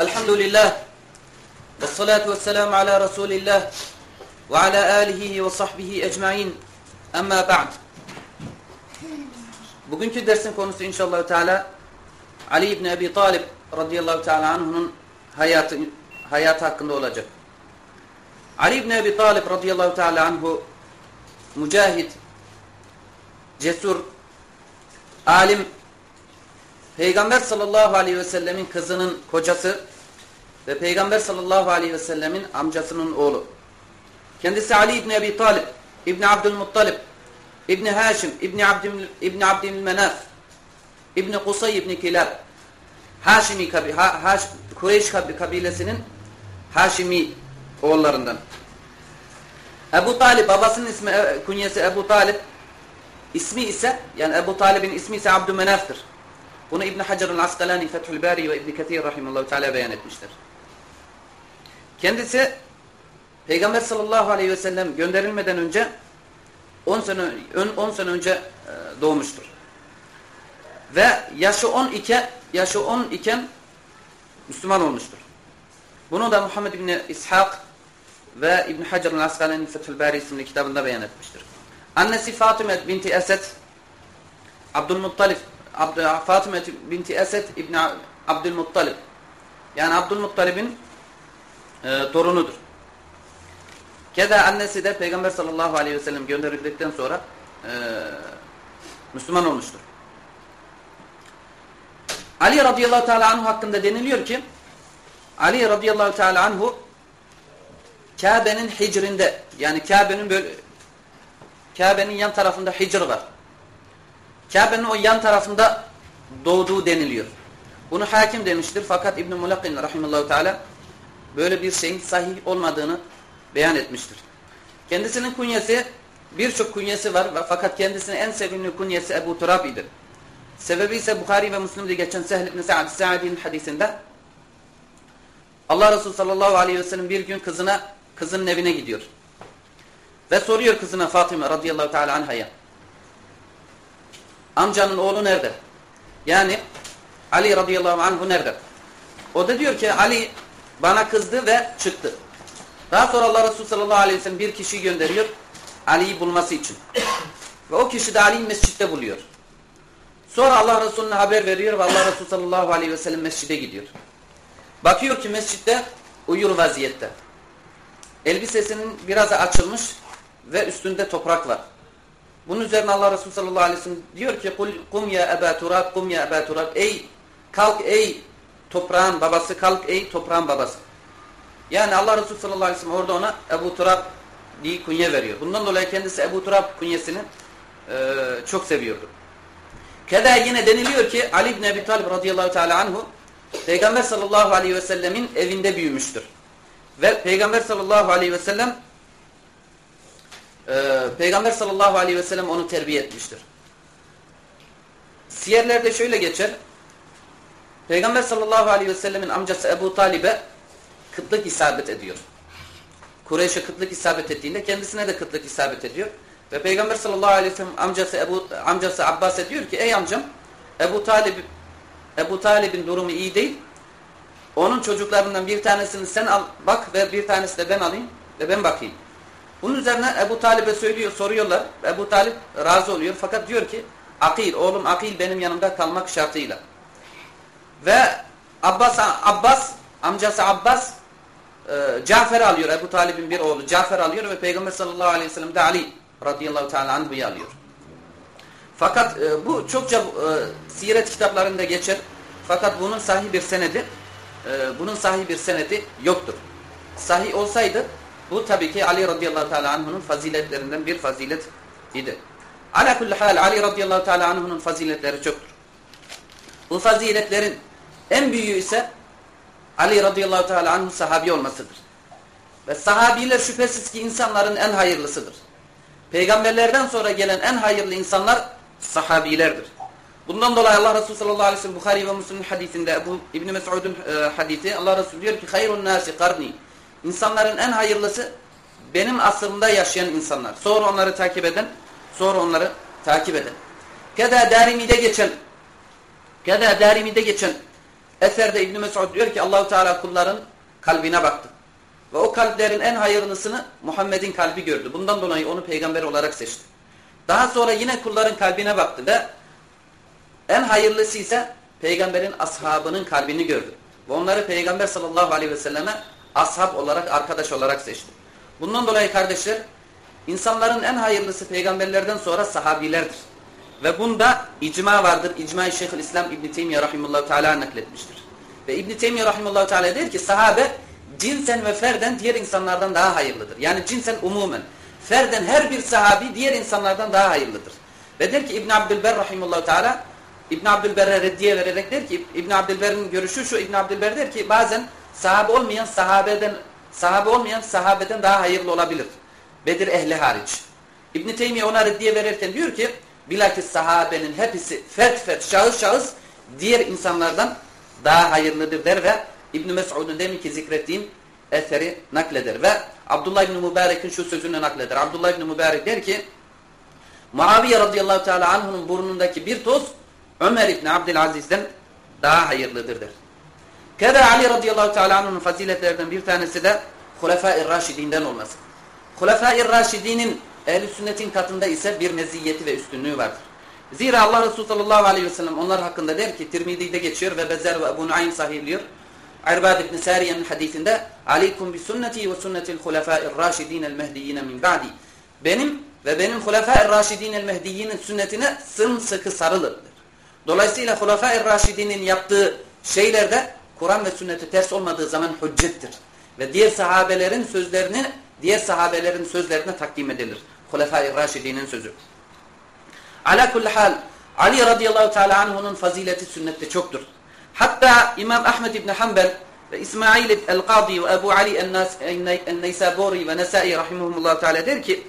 Elhamdülillah. Ve salatu ve selamu ala Resulillah. Ve ala alihi ve sahbihi ecmain. Amma ba'd. Bugünkü dersin konusu inşallah Teala Ali İbni Ebi Talib radıyallahu teala anh'unun hayatı, hayatı hakkında olacak. Ali İbni Ebi Talib radıyallahu teala anhu mücahit, cesur, alim Peygamber sallallahu aleyhi ve sellemin kızının kocası ve Peygamber sallallahu aleyhi ve sellemin amcasının oğlu. Kendisi Ali İbni Ebi Talib, İbni Abdülmuttalib, İbni Haşim, İbni Abdül İbni Abdülmenaf, İbni Kusay İbni Kilab, Haşimi kabi, ha, Haş, Kureyş kabilesinin Haşimi oğullarından. Ebu Talib babasının ismi e, kunyesi Ebu Talib ismi ise yani Ebu Talib'in ismi ise Abdümenaf'tır. Bunu İbn Hacer el-Asqalani Fethül Bari ve İbn Kathir rahimehullahü teala beyan etmiştir. Kendisi Peygamber sallallahu aleyhi ve sellem gönderilmeden önce 10 sene 10 sene önce e, doğmuştur. Ve yaşı 10 iken yaşı 10 iken Müslüman olmuştur. Bunu da Muhammed bin İshak ve İbn Hacer el-Asqalani Fethül Bari isimli kitabında beyan etmiştir. Annesi Fatıme binti Esed Abdülmuttalif Abd Fatıme binti Esed İbn Abdülmuttalib. Yani Abdülmuttalib'in e, torunudur. Keda annesi de Peygamber sallallahu aleyhi ve sellem gönderildikten sonra e, Müslüman olmuştur. Ali radıyallahu teala anhu hakkında deniliyor ki Ali radıyallahu teala anhu Kabe'nin hicrində yani Kabe'nin Kabe'nin yan tarafında hicr var. Kabe'nin o yan tarafında doğduğu deniliyor. Bunu hakim demiştir fakat İbn-i Mulakkin rahimallahu teala böyle bir şeyin sahih olmadığını beyan etmiştir. Kendisinin kunyesi birçok kunyesi var fakat kendisinin en sevimli kunyesi Ebu Turab idi. Sebebi ise Bukhari ve Müslim'de geçen Sehl ibn Sa'd Sa'di'nin hadisinde Allah Resulü sallallahu aleyhi ve sellem bir gün kızına kızının evine gidiyor. Ve soruyor kızına Fatıma radıyallahu teala anhaya. Amcanın oğlu nerede? Yani Ali radıyallahu anhu nerede? O da diyor ki Ali bana kızdı ve çıktı. Daha sonra Allah Resulü sallallahu aleyhi ve sellem bir kişi gönderiyor Ali'yi bulması için. Ve o kişi de Ali'yi mescitte buluyor. Sonra Allah Resulü'ne haber veriyor ve Allah Resulü sallallahu aleyhi ve sellem mescide gidiyor. Bakıyor ki mescitte uyur vaziyette. Elbisesinin biraz açılmış ve üstünde toprak var. Bunun üzerine Allah Resulü sallallahu aleyhi ve sellem diyor ki kum ya Eba Turab, kum ya Eba Turab. Ey kalk ey toprağın babası, kalk ey toprağın babası. Yani Allah Resulü sallallahu aleyhi ve sellem orada ona Ebu Turab diye kunye veriyor. Bundan dolayı kendisi Ebu Turab kunyesini e, çok seviyordu. Keda yine deniliyor ki Ali ibn Ebi Talib radıyallahu teala anhu Peygamber sallallahu aleyhi ve sellemin evinde büyümüştür. Ve Peygamber sallallahu aleyhi ve sellem e, Peygamber sallallahu aleyhi ve sellem onu terbiye etmiştir. Siyerlerde şöyle geçer. Peygamber sallallahu aleyhi ve sellemin amcası Ebu Talib'e kıtlık isabet ediyor. Kureyş'e kıtlık isabet ettiğinde kendisine de kıtlık isabet ediyor. Ve Peygamber sallallahu aleyhi ve sellem amcası Ebu amcası Abbas'e diyor ki ey amcam Ebu Talib Ebu Talib'in durumu iyi değil. Onun çocuklarından bir tanesini sen al bak ve bir tanesi de ben alayım ve ben bakayım. Bunun üzerine Ebu Talib'e söylüyor, soruyorlar. Ebu Talib razı oluyor fakat diyor ki Akil, oğlum Akil benim yanımda kalmak şartıyla. Ve Abbas, Abbas amcası Abbas e, Cafer alıyor. Ebu Talib'in bir oğlu Cafer alıyor ve Peygamber sallallahu aleyhi ve sellem de Ali radıyallahu teala anhu'yu alıyor. Fakat e, bu çokça e, siret kitaplarında geçer. Fakat bunun sahih bir senedi e, bunun sahih bir senedi yoktur. Sahih olsaydı bu tabii ki Ali radıyallahu teala anhu'nun faziletlerinden bir fazilet idi. Ala kulli hal Ali radıyallahu teala anhu'nun faziletleri çoktur. Bu faziletlerin en büyüğü ise Ali radıyallahu teala anhu sahabi olmasıdır. Ve sahabiler şüphesiz ki insanların en hayırlısıdır. Peygamberlerden sonra gelen en hayırlı insanlar sahabilerdir. Bundan dolayı Allah Resulü sallallahu aleyhi ve sellem Bukhari ve Müslim'in hadisinde Ebu İbn Mes'ud'un e, hadisi Allah Resulü diyor ki hayrun nasi karni. İnsanların en hayırlısı benim asrımda yaşayan insanlar. Sonra onları takip eden, sonra onları takip eden. Keda Darimi'de geçen Keda Darimi'de geçen Eserde İbn Mesud diyor ki Allahu Teala kulların kalbine baktı. Ve o kalplerin en hayırlısını Muhammed'in kalbi gördü. Bundan dolayı onu peygamber olarak seçti. Daha sonra yine kulların kalbine baktı ve en hayırlısı ise peygamberin ashabının kalbini gördü. Ve onları peygamber sallallahu aleyhi ve selleme ashab olarak, arkadaş olarak seçti. Bundan dolayı kardeşler, insanların en hayırlısı peygamberlerden sonra sahabilerdir. Ve bunda icma vardır. İcma-i Şeyhülislam İbn Teymiyye rahimehullah teala nakletmiştir. Ve İbn Teymiyye rahimehullah teala der ki sahabe cinsen ve ferden diğer insanlardan daha hayırlıdır. Yani cinsen umumen. Ferden her bir sahabi diğer insanlardan daha hayırlıdır. Ve der ki İbn Abdülber rahimehullah teala İbn Abdülber'e reddiye vererek der ki İbn Abdülber'in görüşü şu İbn Abdülber der ki bazen sahabe olmayan sahabeden sahabe olmayan sahabeden daha hayırlı olabilir. Bedir ehli hariç. İbn Teymiye ona reddiye verirken diyor ki bilakis sahabenin hepsi fert fert şahıs şahıs diğer insanlardan daha hayırlıdır der ve İbn Mes'ud'un demin ki zikrettiğim eseri nakleder ve Abdullah İbn Mübarek'in şu sözünü nakleder. Abdullah İbn Mübarek der ki Muaviye radıyallahu teala anh'unun burnundaki bir toz Ömer İbni Abdülaziz'den daha hayırlıdır der. Keda Ali radıyallahu teala anh'ın faziletlerinden bir tanesi de Hulefai Raşidinden olması. Hulefai Raşidinin ehl sünnetin katında ise bir meziyeti ve üstünlüğü vardır. Zira Allah Resulü sallallahu aleyhi ve sellem onlar hakkında der ki Tirmidi'de geçiyor ve Bezer ve Ebu Nuaym sahihliyor. Irbad ibn Sariye'nin hadisinde Aleykum bi sünneti ve sünnetil hulefâir raşidînel mehdiyine min ba'di. Benim ve benim hulefâir raşidînel mehdiyinin sünnetine sımsıkı sarılır. Dolayısıyla Hulefai Raşidi'nin yaptığı şeylerde Kur'an ve sünneti ters olmadığı zaman hüccettir. Ve diğer sahabelerin sözlerini diğer sahabelerin sözlerine takdim edilir. Hulefai Raşidi'nin sözü. Ala kulli hal Ali radıyallahu teala anhu'nun fazileti sünnette çoktur. Hatta İmam Ahmed İbni Hanbel ve İsmail el-Qadi ve Ebu Ali el-Neysaburi ve Nesai rahimahumullah teala der ki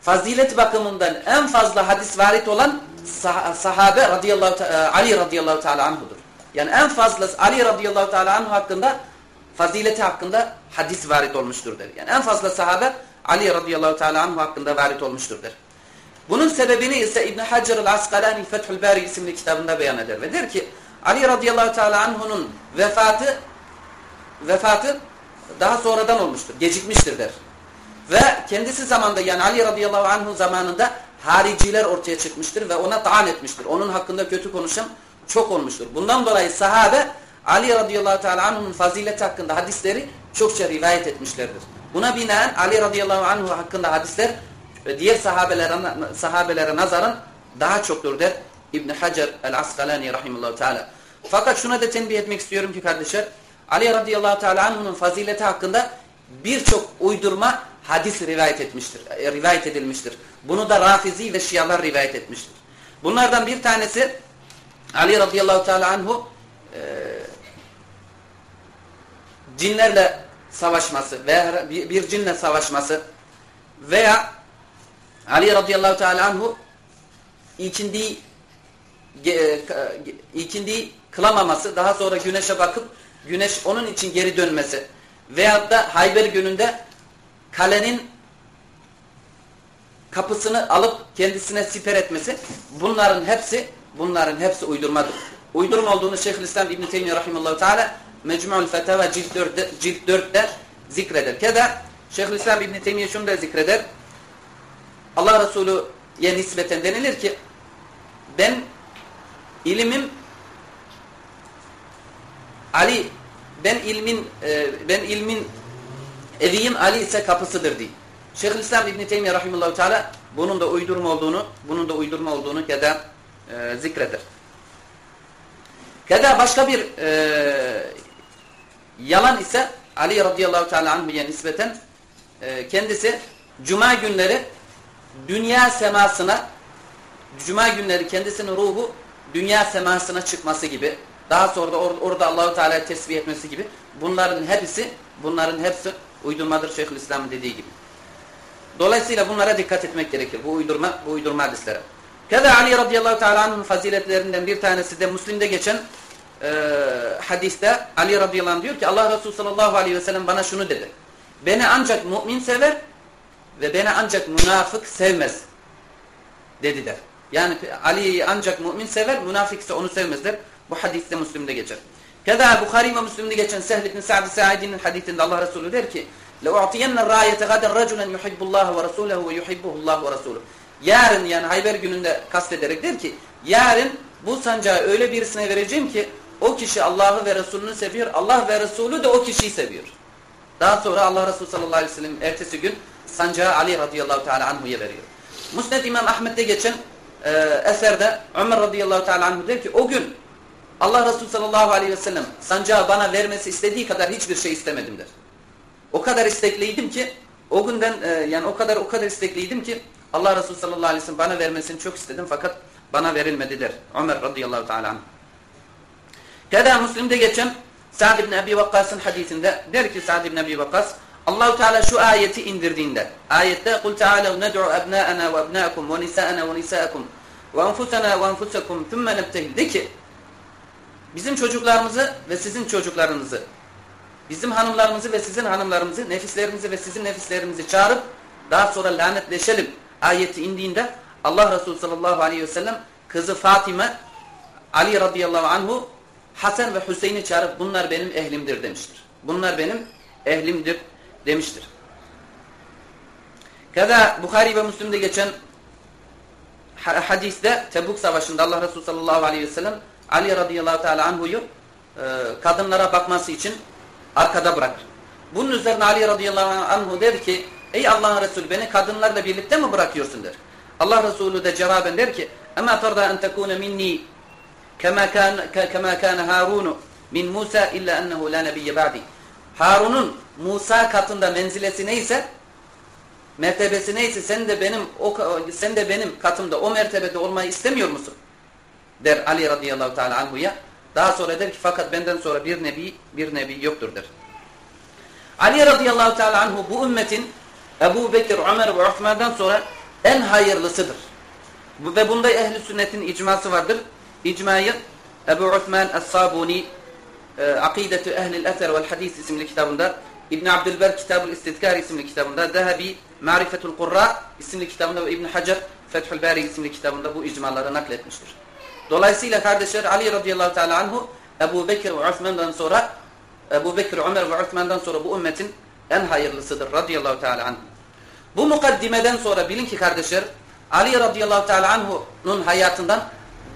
fazilet bakımından en fazla hadis varit olan sah sahabe radıyallahu Ali radıyallahu teala anhudur. Yani en fazla Ali radıyallahu teala anhu hakkında fazileti hakkında hadis varit olmuştur der. Yani en fazla sahabe Ali radıyallahu teala anhu hakkında varit olmuştur der. Bunun sebebini ise İbn Hacer el-Asqalani Fethül Bari isimli kitabında beyan eder ve der ki Ali radıyallahu teala anhu'nun vefatı vefatı daha sonradan olmuştur, gecikmiştir der. Ve kendisi zamanda yani Ali radıyallahu anhu zamanında hariciler ortaya çıkmıştır ve ona taan etmiştir. Onun hakkında kötü konuşan çok olmuştur. Bundan dolayı sahabe Ali radıyallahu teala anhu'nun fazileti hakkında hadisleri çokça rivayet etmişlerdir. Buna binaen Ali radıyallahu anhu hakkında hadisler diğer sahabelere, sahabelere nazaran daha çoktur der İbn Hacer el-Asqalani rahimehullah teala. Fakat şuna da tembih etmek istiyorum ki kardeşler Ali radıyallahu teala anhu'nun fazileti hakkında birçok uydurma hadis rivayet etmiştir. E, rivayet edilmiştir. Bunu da Rafizi ve Şialar rivayet etmiştir. Bunlardan bir tanesi Ali radıyallahu teala anhu e, cinlerle savaşması veya bir, cinle savaşması veya Ali radıyallahu teala anhu ikindi e, ikindi kılamaması daha sonra güneşe bakıp güneş onun için geri dönmesi veyahut da Hayber gününde kalenin kapısını alıp kendisine siper etmesi bunların hepsi bunların hepsi uydurmadır. Uydurma olduğunu Şeyhülislam İbn Teymiyye rahimehullah teala Mecmu'ul Fetava cilt 4'te cilt 4'te zikreder. Keda Şeyhülislam İbn Teymiyye şunu da zikreder. Allah Resulü'ye nispeten denilir ki ben ilimim Ali ben ilmin e, ben ilmin eviyim Ali ise kapısıdır diye. Şeyhülislam İbn Teymiyye rahimehullah teala bunun da uydurma olduğunu, bunun da uydurma olduğunu keda e, zikreder. Keda başka bir e, yalan ise Ali radıyallahu teala anhu'ya nispeten e, kendisi cuma günleri dünya semasına cuma günleri kendisinin ruhu dünya semasına çıkması gibi daha sonra da or orada Allahu Teala tesbih etmesi gibi bunların hepsi bunların hepsi uydurmadır Şeyhülislam'ın dediği gibi. Dolayısıyla bunlara dikkat etmek gerekir. Bu uydurma bu uydurma hadislere. Ya Ali radıyallahu teala'nın faziletlerinden bir tanesi de Müslim'de geçen e, hadiste Ali radıyallahu diyor ki Allah Resulü sallallahu aleyhi ve sellem bana şunu dedi. Beni ancak mümin sever ve beni ancak münafık sevmez dedi der. Yani Ali ancak mümin sever, münafık ise onu sevmez der. Bu hadiste Müslim'de geçer. Keda Bukhari ve Müslim'de geçen Sehl ibn Sa'd Sa'id'in hadisinde Allah Resulü der ki: "Le'u'tiyenna ra'yete gaden raculen yuhibbullaha ve rasuluhu ve yuhibbuhullahu ve rasuluhu." Yarın yani Hayber gününde kastederek der ki yarın bu sancağı öyle birisine vereceğim ki o kişi Allah'ı ve Resulünü seviyor. Allah ve Resulü de o kişiyi seviyor. Daha sonra Allah Resulü sallallahu aleyhi ve sellem ertesi gün sancağı Ali radıyallahu teala anhu'ya veriyor. Musned İmam Ahmet'te geçen e, eserde Ömer radıyallahu teala anhu der ki o gün Allah Resulü sallallahu aleyhi ve sellem sancağı bana vermesi istediği kadar hiçbir şey istemedim der. O kadar istekliydim ki o günden e, yani o kadar o kadar istekliydim ki Allah Resulü sallallahu aleyhi ve sellem bana vermesini çok istedim fakat bana verilmedi der. Ömer radıyallahu teala. Keda Müslim'de geçen Sa'd ibn Ebi Vakkas'ın hadisinde der ki Sa'd ibn Ebi Vakkas Allahu Teala şu ayeti indirdiğinde ayette kul ta'alu ned'u abna'ana ve abna'akum ve nisa'ana ve nisa'akum ve enfusana ve enfusakum thumma nebtehil de ki bizim çocuklarımızı ve sizin çocuklarınızı bizim hanımlarımızı ve sizin hanımlarımızı nefislerimizi ve sizin nefislerimizi çağırıp daha sonra lanetleşelim ayeti indiğinde Allah Resulü sallallahu aleyhi ve sellem kızı Fatime Ali radıyallahu anhu Hasan ve Hüseyin'i çağırıp bunlar benim ehlimdir demiştir. Bunlar benim ehlimdir demiştir. Kada Bukhari ve Müslim'de geçen hadiste Tebuk Savaşı'nda Allah Resulü sallallahu aleyhi ve sellem Ali radıyallahu teala anhu'yu e, kadınlara bakması için arkada bırakır. Bunun üzerine Ali radıyallahu anhu der ki ey Allah'ın Resulü beni kadınlarla birlikte mi bırakıyorsun der. Allah Resulü de cevaben der ki اَمَا تَرْضَى اَنْ تَكُونَ مِنِّي كَمَا كَانَ, كما كان هارون min Musa illa ennehu la nebiyye ba'di. Harun'un Musa katında menzilesi neyse mertebesi neyse sen de benim o sen de benim katımda o mertebede olmayı istemiyor musun? der Ali radıyallahu teala anhu'ya. Daha sonra der ki fakat benden sonra bir nebi bir nebi yoktur der. Ali radıyallahu teala anhu bu ümmetin Ebu Bekir, Ömer ve Osman'dan sonra en hayırlısıdır. Ve bunda ehli sünnetin icması vardır. İcmayı Ebu Osman Es-Sabuni e, Akidetü Ehlil Eser vel Hadis isimli kitabında İbn Abdülber Kitabul İstidkar isimli kitabında Dehabi Marifetul Kurra isimli kitabında ve İbn Hacer Fethül Bari isimli kitabında bu icmaları nakletmiştir. Dolayısıyla kardeşler Ali radıyallahu teala anhu Ebu Bekir ve Osman'dan sonra Ebu Bekir, Ömer ve Osman'dan sonra bu ümmetin en hayırlısıdır radıyallahu teala anhu. Bu mukaddimeden sonra bilin ki kardeşler Ali radıyallahu teala anhu'nun hayatından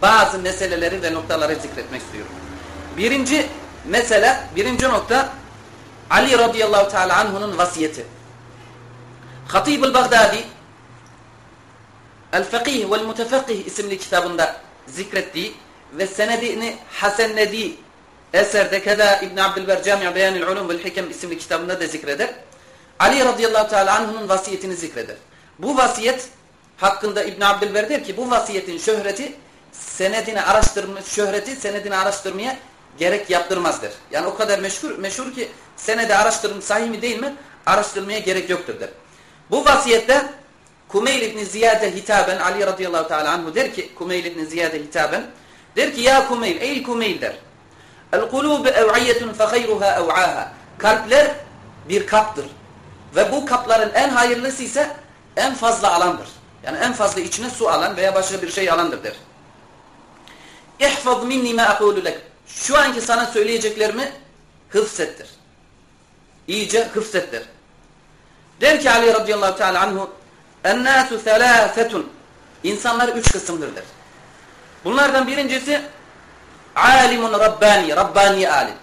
bazı meseleleri ve noktaları zikretmek istiyorum. Birinci mesele, birinci nokta Ali radıyallahu teala anhu'nun vasiyeti. Hatib-ül Bagdadi El-Fakih vel-Mutefakih isimli kitabında zikrettiği ve senedini hasenlediği eserde keda İbn Abdülber Cami' Beyanil Ulum vel Hikem isimli kitabında da zikreder. Ali radıyallahu teala anhu'nun vasiyetini zikreder. Bu vasiyet hakkında İbn Abdülber der ki bu vasiyetin şöhreti senedini araştırma şöhreti senedini araştırmaya gerek yaptırmaz der. Yani o kadar meşhur meşhur ki senede araştırım sahih mi değil mi araştırmaya gerek yoktur der. Bu vasiyette Kumeyl ibn Ziyade hitaben Ali radıyallahu teala anhu der ki Kumeyl ibn Ziyade hitaben der ki ya Kumeyl ey Kumeyl der. El kulub ev'iyetun fe hayruha ev'aha. Kalpler bir kaptır. Ve bu kapların en hayırlısı ise en fazla alandır. Yani en fazla içine su alan veya başka bir şey alandır der. İhfaz minni ma aqulu. Şu anki sana söyleyeceklerimi hıfzettir. İyice hıfzettir. Der ki Ali radıyallahu teala anhu Ennâsu thelâfetun İnsanlar üç kısımdır. Bunlardan birincisi alimun Rabbani, Rabbani alim.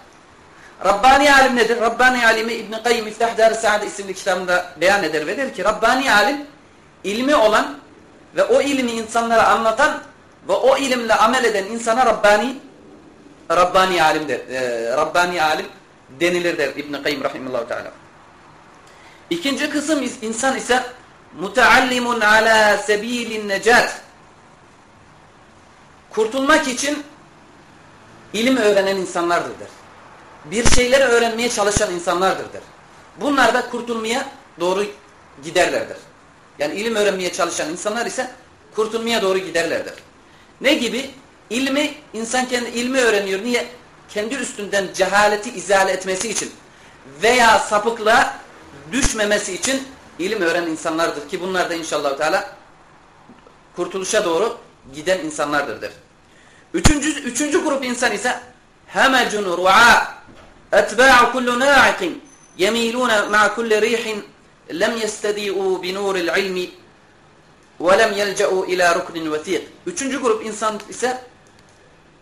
Rabbani alim nedir? Rabbani alimi İbn-i Kayyum İftah Dar-ı isimli kitabında beyan eder ve der ki Rabbani alim ilmi olan ve o ilmi insanlara anlatan ve o ilimle amel eden insana Rabbani Rabbani alim der. E, Rabbani alim denilir der İbn Kayyim rahimehullah teala. İkinci kısım insan ise muteallimun ala sebilin necat. Kurtulmak için ilim öğrenen insanlardır der. Bir şeyleri öğrenmeye çalışan insanlardır der. Bunlar da kurtulmaya doğru giderlerdir. Yani ilim öğrenmeye çalışan insanlar ise kurtulmaya doğru giderlerdir. Ne gibi? İlmi, insan kendi ilmi öğreniyor. Niye? Kendi üstünden cehaleti izale etmesi için veya sapıklığa düşmemesi için ilim öğrenen insanlardır ki bunlar da inşallah Teala kurtuluşa doğru giden insanlardır der. Üçüncü, üçüncü grup insan ise etba'u kullu na'iqin yemiluna ma'a kulli rihin lem yestedi'u bi nuril ilmi ve lem yelca'u ila ruknin vetik. Üçüncü grup insan ise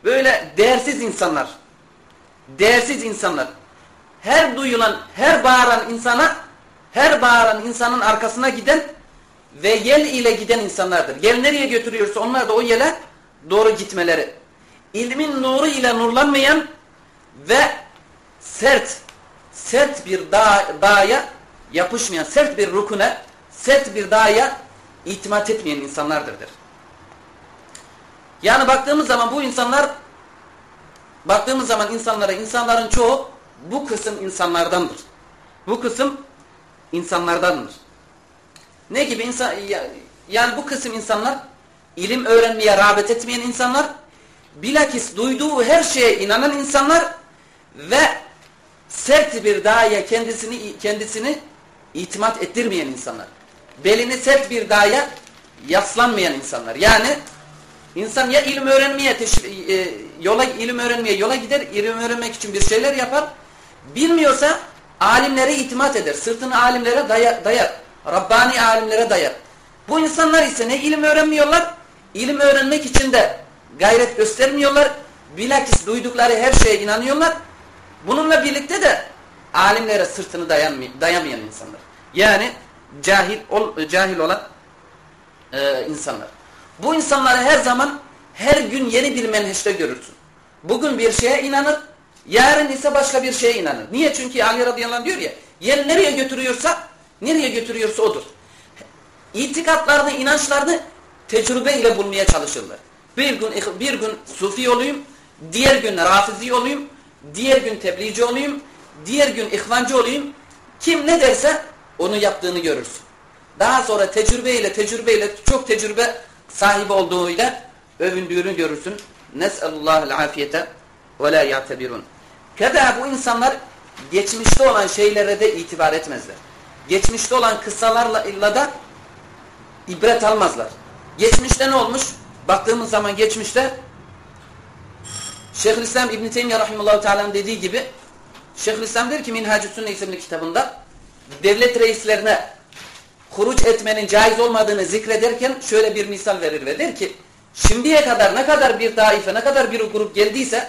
böyle değersiz insanlar. Değersiz insanlar. Her duyulan, her bağıran insana, her bağıran insanın arkasına giden ve yel ile giden insanlardır. Yel nereye götürüyorsa onlar da o yele doğru gitmeleri. İlmin nuru ile nurlanmayan ve sert, sert bir dağ, dağa yapışmayan, sert bir rukune, sert bir dağa itimat etmeyen insanlardırdır. Yani baktığımız zaman bu insanlar baktığımız zaman insanlara insanların çoğu bu kısım insanlardandır. Bu kısım insanlardandır. Ne gibi insan yani bu kısım insanlar ilim öğrenmeye rağbet etmeyen insanlar bilakis duyduğu her şeye inanan insanlar ve sert bir dağa kendisini kendisini itimat ettirmeyen insanlar belini sert bir dağa yaslanmayan insanlar. Yani insan ya ilim öğrenmeye e, yola ilim öğrenmeye yola gider, ilim öğrenmek için bir şeyler yapar. Bilmiyorsa alimlere itimat eder. Sırtını alimlere dayar, dayar. Rabbani alimlere dayar. Bu insanlar ise ne ilim öğrenmiyorlar, ilim öğrenmek için de gayret göstermiyorlar. Bilakis duydukları her şeye inanıyorlar. Bununla birlikte de alimlere sırtını dayamayan insanlar. Yani cahil ol, cahil olan e, insanlar. Bu insanları her zaman her gün yeni bir menheşte görürsün. Bugün bir şeye inanır, yarın ise başka bir şeye inanır. Niye? Çünkü Ali radıyallahu diyor ya, yer nereye götürüyorsa, nereye götürüyorsa odur. İtikatlarını, inançlarını tecrübe ile bulmaya çalışırlar. Bir gün bir gün sufi olayım, diğer gün rafizi olayım, diğer gün tebliğci olayım, diğer gün ihvancı olayım. Kim ne derse onu yaptığını görürsün. Daha sonra tecrübeyle tecrübeyle çok tecrübe sahibi olduğuyla övündüğünü görürsün. Nes'alullahal afiyete ve la ya'tebirun. Keda bu insanlar geçmişte olan şeylere de itibar etmezler. Geçmişte olan kıssalarla illa da ibret almazlar. Geçmişte ne olmuş? Baktığımız zaman geçmişte Şeyhülislam İbn Teymiyye rahimehullah teala'nın dediği gibi Şeyhülislam der ki Minhacü Sünne isimli kitabında devlet reislerine huruç etmenin caiz olmadığını zikrederken şöyle bir misal verir ve der ki şimdiye kadar ne kadar bir taife ne kadar bir grup geldiyse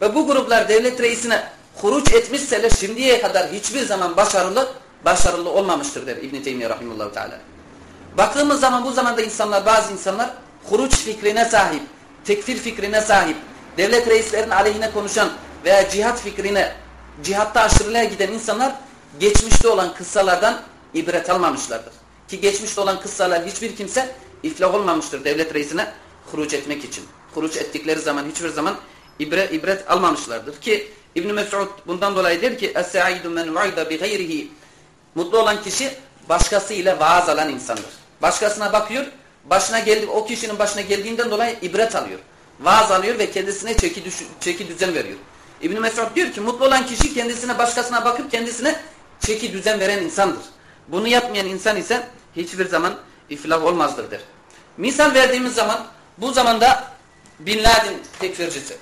ve bu gruplar devlet reisine huruç etmişseler şimdiye kadar hiçbir zaman başarılı başarılı olmamıştır der İbn Teymiyye rahimehullah teala. Baktığımız zaman bu zamanda insanlar bazı insanlar huruç fikrine sahip, tekfir fikrine sahip, devlet reislerinin aleyhine konuşan veya cihat fikrine, cihatta aşırılığa giden insanlar geçmişte olan kıssalardan ibret almamışlardır. Ki geçmişte olan kıssalar hiçbir kimse iflah olmamıştır devlet reisine huruc etmek için. Huruc ettikleri zaman hiçbir zaman ibre, ibret almamışlardır. Ki İbn Mesud bundan dolayı der ki Es-saidu men vaida bi gayrihi Mutlu olan kişi başkasıyla vaaz alan insandır. Başkasına bakıyor, başına geldi o kişinin başına geldiğinden dolayı ibret alıyor. Vaaz alıyor ve kendisine çeki, düş, çeki düzen veriyor. İbn Mesud diyor ki mutlu olan kişi kendisine başkasına bakıp kendisine çeki düzen veren insandır. Bunu yapmayan insan ise hiçbir zaman iflah olmazdır der. Misal verdiğimiz zaman bu zamanda Bin Laden tekfircisi.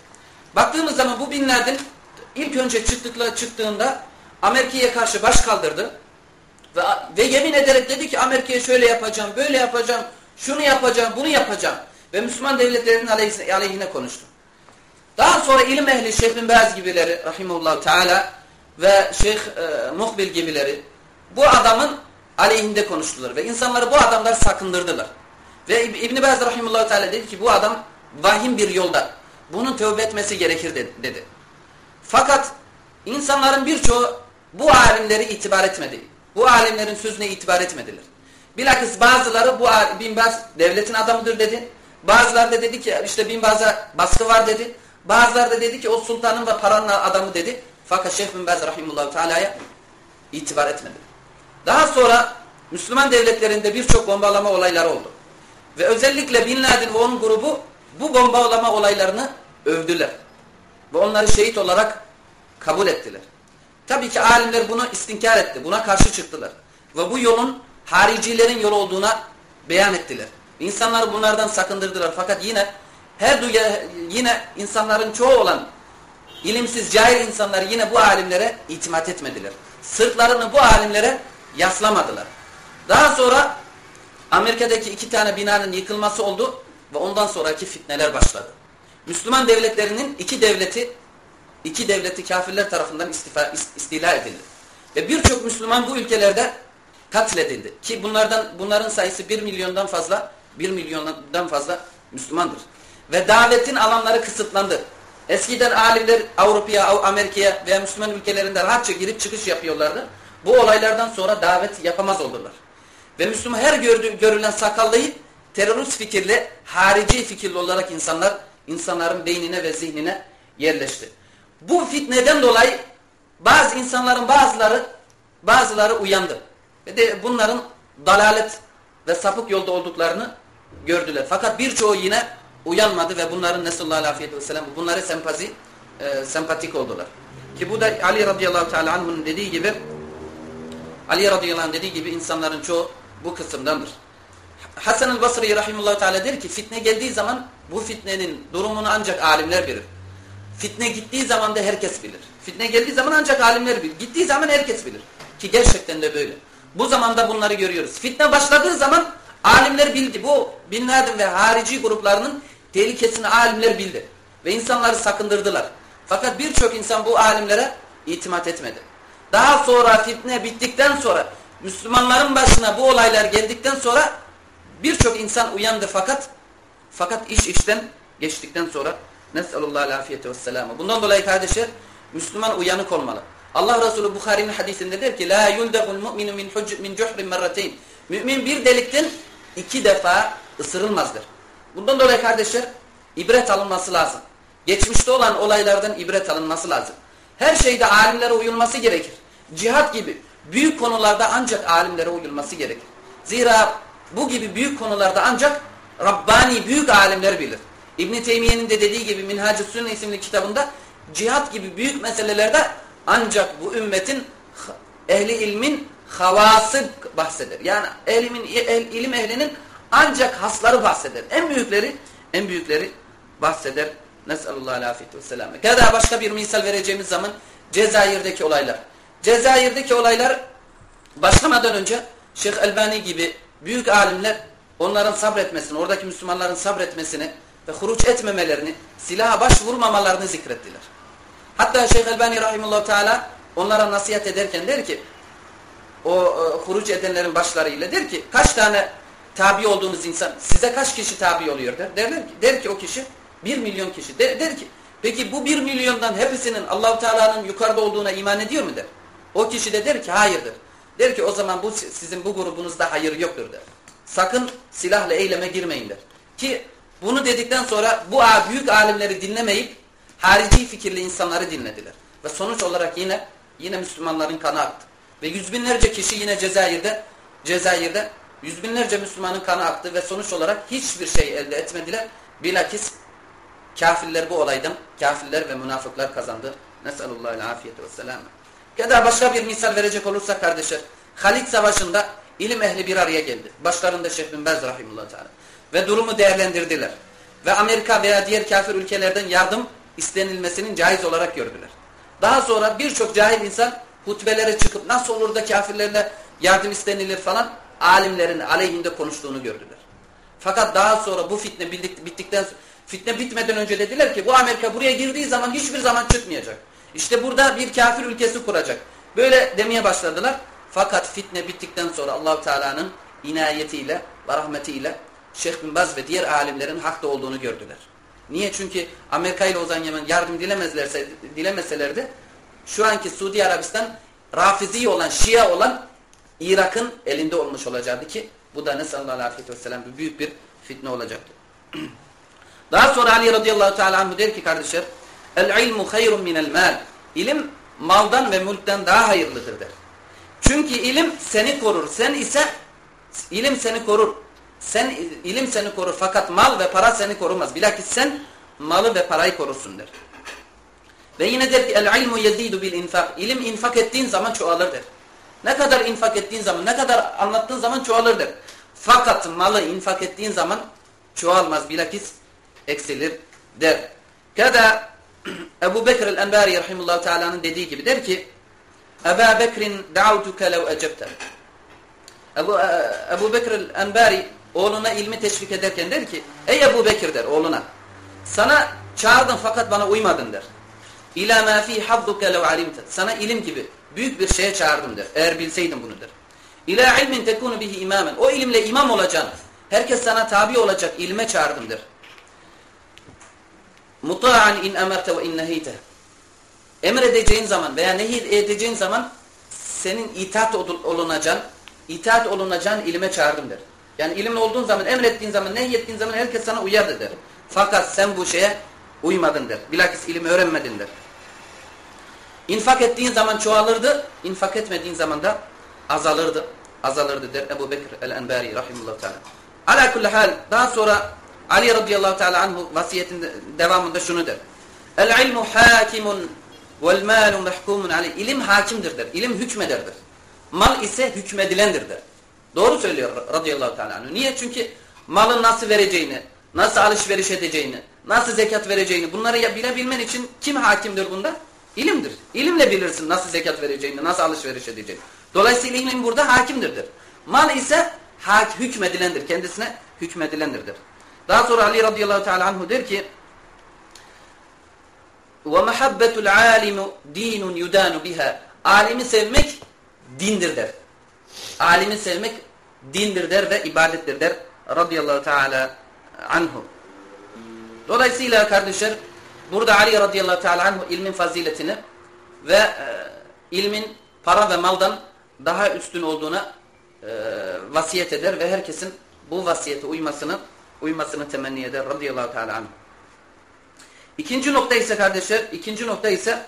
Baktığımız zaman bu Bin Laden ilk önce çıktıkla çıktığında Amerika'ya karşı baş kaldırdı. Ve, ve yemin ederek dedi ki Amerika'ya şöyle yapacağım, böyle yapacağım, şunu yapacağım, bunu yapacağım. Ve Müslüman devletlerinin aleyhine, konuştu. Daha sonra ilim ehli Şeyh bin Baz gibileri rahimullahu teala ve Şeyh e, Muhbil gibileri bu adamın aleyhinde konuştular ve insanları bu adamlar sakındırdılar. Ve İbn Baz rahimehullah teala dedi ki bu adam vahim bir yolda. Bunun tövbe etmesi gerekir dedi. Fakat insanların birçoğu bu alimleri itibar etmedi. Bu alimlerin sözüne itibar etmediler. Bilakis bazıları bu Bin Baz devletin adamıdır dedi. Bazıları da dedi ki işte Bin Baz'a baskı var dedi. Bazıları da dedi ki o sultanın ve paranın adamı dedi. Fakat Şeyh bin Baz rahimullahu teala'ya itibar etmedi. Daha sonra Müslüman devletlerinde birçok bombalama olayları oldu. Ve özellikle Bin Laden ve onun grubu bu bombalama olaylarını övdüler. Ve onları şehit olarak kabul ettiler. Tabii ki alimler bunu istinkar etti. Buna karşı çıktılar. Ve bu yolun haricilerin yolu olduğuna beyan ettiler. İnsanları bunlardan sakındırdılar. Fakat yine her duya, yine insanların çoğu olan ilimsiz cahil insanlar yine bu alimlere itimat etmediler. Sırtlarını bu alimlere yaslamadılar. Daha sonra Amerika'daki iki tane binanın yıkılması oldu ve ondan sonraki fitneler başladı. Müslüman devletlerinin iki devleti iki devleti kafirler tarafından istifa, istila edildi. Ve birçok Müslüman bu ülkelerde katledildi. Ki bunlardan bunların sayısı bir milyondan fazla bir milyondan fazla Müslümandır. Ve davetin alanları kısıtlandı. Eskiden alimler Avrupa'ya, Amerika'ya veya Müslüman ülkelerinde rahatça girip çıkış yapıyorlardı. Bu olaylardan sonra davet yapamaz oldular. Ve Müslüman her gördüğü, görülen sakallıyı terörist fikirli, harici fikirli olarak insanlar insanların beynine ve zihnine yerleşti. Bu fitneden dolayı bazı insanların bazıları bazıları uyandı. Ve de bunların dalalet ve sapık yolda olduklarını gördüler. Fakat birçoğu yine uyanmadı ve bunların Nesallallahu aleyhi ve sellem bunlara sempati, e, sempatik oldular. Ki bu da Ali radıyallahu teala anh'ın dediği gibi Ali radıyallahu anh dediği gibi insanların çoğu bu kısımdandır. Hasan el Basri rahimullahu teala der ki fitne geldiği zaman bu fitnenin durumunu ancak alimler bilir. Fitne gittiği zaman da herkes bilir. Fitne geldiği zaman ancak alimler bilir. Gittiği zaman herkes bilir. Ki gerçekten de böyle. Bu zamanda bunları görüyoruz. Fitne başladığı zaman alimler bildi. Bu Bin Laden ve harici gruplarının tehlikesini alimler bildi. Ve insanları sakındırdılar. Fakat birçok insan bu alimlere itimat etmedi. Daha sonra fitne bittikten sonra Müslümanların başına bu olaylar geldikten sonra birçok insan uyandı fakat fakat iş işten geçtikten sonra Nes'alullah afiyete vesselamı. Bundan dolayı kardeşler Müslüman uyanık olmalı. Allah Resulü Bukhari'nin hadisinde der ki La yuldehul mu'minu min, min cuhrin merrateyn. Mümin bir delikten iki defa ısırılmazdır. Bundan dolayı kardeşler ibret alınması lazım. Geçmişte olan olaylardan ibret alınması lazım. Her şeyde alimlere uyulması gerekir. Cihat gibi büyük konularda ancak alimlere uyulması gerekir. Zira bu gibi büyük konularda ancak Rabbani büyük alimler bilir. İbn Teymiye'nin de dediği gibi Minhacı Sünne isimli kitabında cihat gibi büyük meselelerde ancak bu ümmetin ehli ilmin havası bahseder. Yani elimin, el, ilim ehlinin ancak hasları bahseder. En büyükleri en büyükleri bahseder. Nes'alullah alafiyet ve selamı. Kada başka bir misal vereceğimiz zaman Cezayir'deki olaylar. Cezayir'deki olaylar başlamadan önce Şeyh Elbani gibi büyük alimler onların sabretmesini, oradaki Müslümanların sabretmesini ve huruç etmemelerini, silaha başvurmamalarını zikrettiler. Hatta Şeyh Elbani Rahimullah Teala onlara nasihat ederken der ki o e, huruç edenlerin başlarıyla der ki kaç tane tabi olduğunuz insan size kaç kişi tabi oluyor der. Derler ki, der ki o kişi bir milyon kişi. Der, der ki peki bu bir milyondan hepsinin Allahu Teala'nın yukarıda olduğuna iman ediyor mu der. O kişi de der ki hayırdır. Der ki o zaman bu sizin bu grubunuzda hayır yoktur der. Sakın silahla eyleme girmeyin der. Ki bunu dedikten sonra bu büyük alimleri dinlemeyip harici fikirli insanları dinlediler. Ve sonuç olarak yine yine Müslümanların kanı aktı. Ve yüz binlerce kişi yine Cezayir'de Cezayir'de yüz binlerce Müslümanın kanı aktı ve sonuç olarak hiçbir şey elde etmediler. Bilakis kafirler bu olaydan kafirler ve münafıklar kazandı. Nes'alullahil afiyete ve selamı. Ya başka bir misal verecek olursak kardeşler. Halit Savaşı'nda ilim ehli bir araya geldi. Başlarında Şeyh bin Bez Rahimullah Teala. Ve durumu değerlendirdiler. Ve Amerika veya diğer kafir ülkelerden yardım istenilmesinin caiz olarak gördüler. Daha sonra birçok cahil insan hutbelere çıkıp nasıl olur da kafirlerle yardım istenilir falan alimlerin aleyhinde konuştuğunu gördüler. Fakat daha sonra bu fitne bittikten sonra fitne bitmeden önce dediler ki bu Amerika buraya girdiği zaman hiçbir zaman çıkmayacak. İşte burada bir kafir ülkesi kuracak. Böyle demeye başladılar. Fakat fitne bittikten sonra Allahu Teala'nın inayetiyle ve rahmetiyle Şeyh bin Baz ve diğer alimlerin hakta olduğunu gördüler. Niye? Çünkü Amerika ile o zaman Yemen yardım dilemezlerse, dilemeselerdi şu anki Suudi Arabistan Rafizi olan, Şia olan Irak'ın elinde olmuş olacaktı ki bu da nesallallahu aleyhi ve sellem büyük bir fitne olacaktı. Daha sonra Ali radıyallahu teala anhu der ki kardeşler El ilmu hayrun minel mal. İlim maldan ve mülkten daha hayırlıdır der. Çünkü ilim seni korur. Sen ise ilim seni korur. Sen ilim seni korur fakat mal ve para seni korumaz. Bilakis sen malı ve parayı korursun der. Ve yine der ki el ilmu yezidu bil infak. İlim infak ettiğin zaman çoğalır der. Ne kadar infak ettiğin zaman, ne kadar anlattığın zaman çoğalır der. Fakat malı infak ettiğin zaman çoğalmaz. Bilakis eksilir der. Kada Ebu Bekir el-Enbari rahimullahu teala'nın dediği gibi der ki Eba Bekrin da'utuke lev ecebte Ebu, e, Ebu Bekir el-Enbari oğluna ilmi teşvik ederken der ki Ey Ebu Bekir der oğluna sana çağırdım fakat bana uymadın der. İlâ mâ fî hadduke lev sana ilim gibi büyük bir şeye çağırdım der. Eğer bilseydin bunu der. İlâ ilmin tekunu bihi imamen o ilimle imam olacaksın. Herkes sana tabi olacak ilme çağırdım der. Muta'an in emerte ve in nehite. Emredeceğin zaman veya nehi edeceğin zaman senin itaat olunacağın, itaat olunacağın ilime çağırdım der. Yani ilimli olduğun zaman, emrettiğin zaman, nehyettiğin zaman herkes sana uyardı der. Fakat sen bu şeye uymadın der. Bilakis ilim öğrenmedin der. İnfak ettiğin zaman çoğalırdı, infak etmediğin zaman da azalırdı. Azalırdı der Ebu Bekir el-Enbari rahimullah teala. Ala kulli hal daha sonra Ali radıyallahu teala anhu vasiyetinde devamında şunu der. El ilmu hakimun vel malu mahkumun aleyh. İlim hakimdir der. İlim hükmederdir. Mal ise hükmedilendir der. Doğru söylüyor radıyallahu teala anhu. Niye? Çünkü malın nasıl vereceğini, nasıl alışveriş edeceğini, nasıl zekat vereceğini bunları bilebilmen için kim hakimdir bunda? İlimdir. İlimle bilirsin nasıl zekat vereceğini, nasıl alışveriş edeceğini. Dolayısıyla ilim burada hakimdir der. Mal ise hak hükmedilendir. Kendisine hükmedilendir der. Daha sonra Ali radıyallahu teala anhu der ki وَمَحَبَّةُ الْعَالِمُ دِينٌ يُدَانُ بِهَا Alimi sevmek dindir der. Alimi sevmek dindir der ve ibadettir der. Radıyallahu teala anhu. Dolayısıyla kardeşler burada Ali radıyallahu teala ilmin faziletini ve e, ilmin para ve maldan daha üstün olduğuna e, vasiyet eder ve herkesin bu vasiyete uymasını uymasını temenni eder radıyallahu teala anh. İkinci nokta ise kardeşler, ikinci nokta ise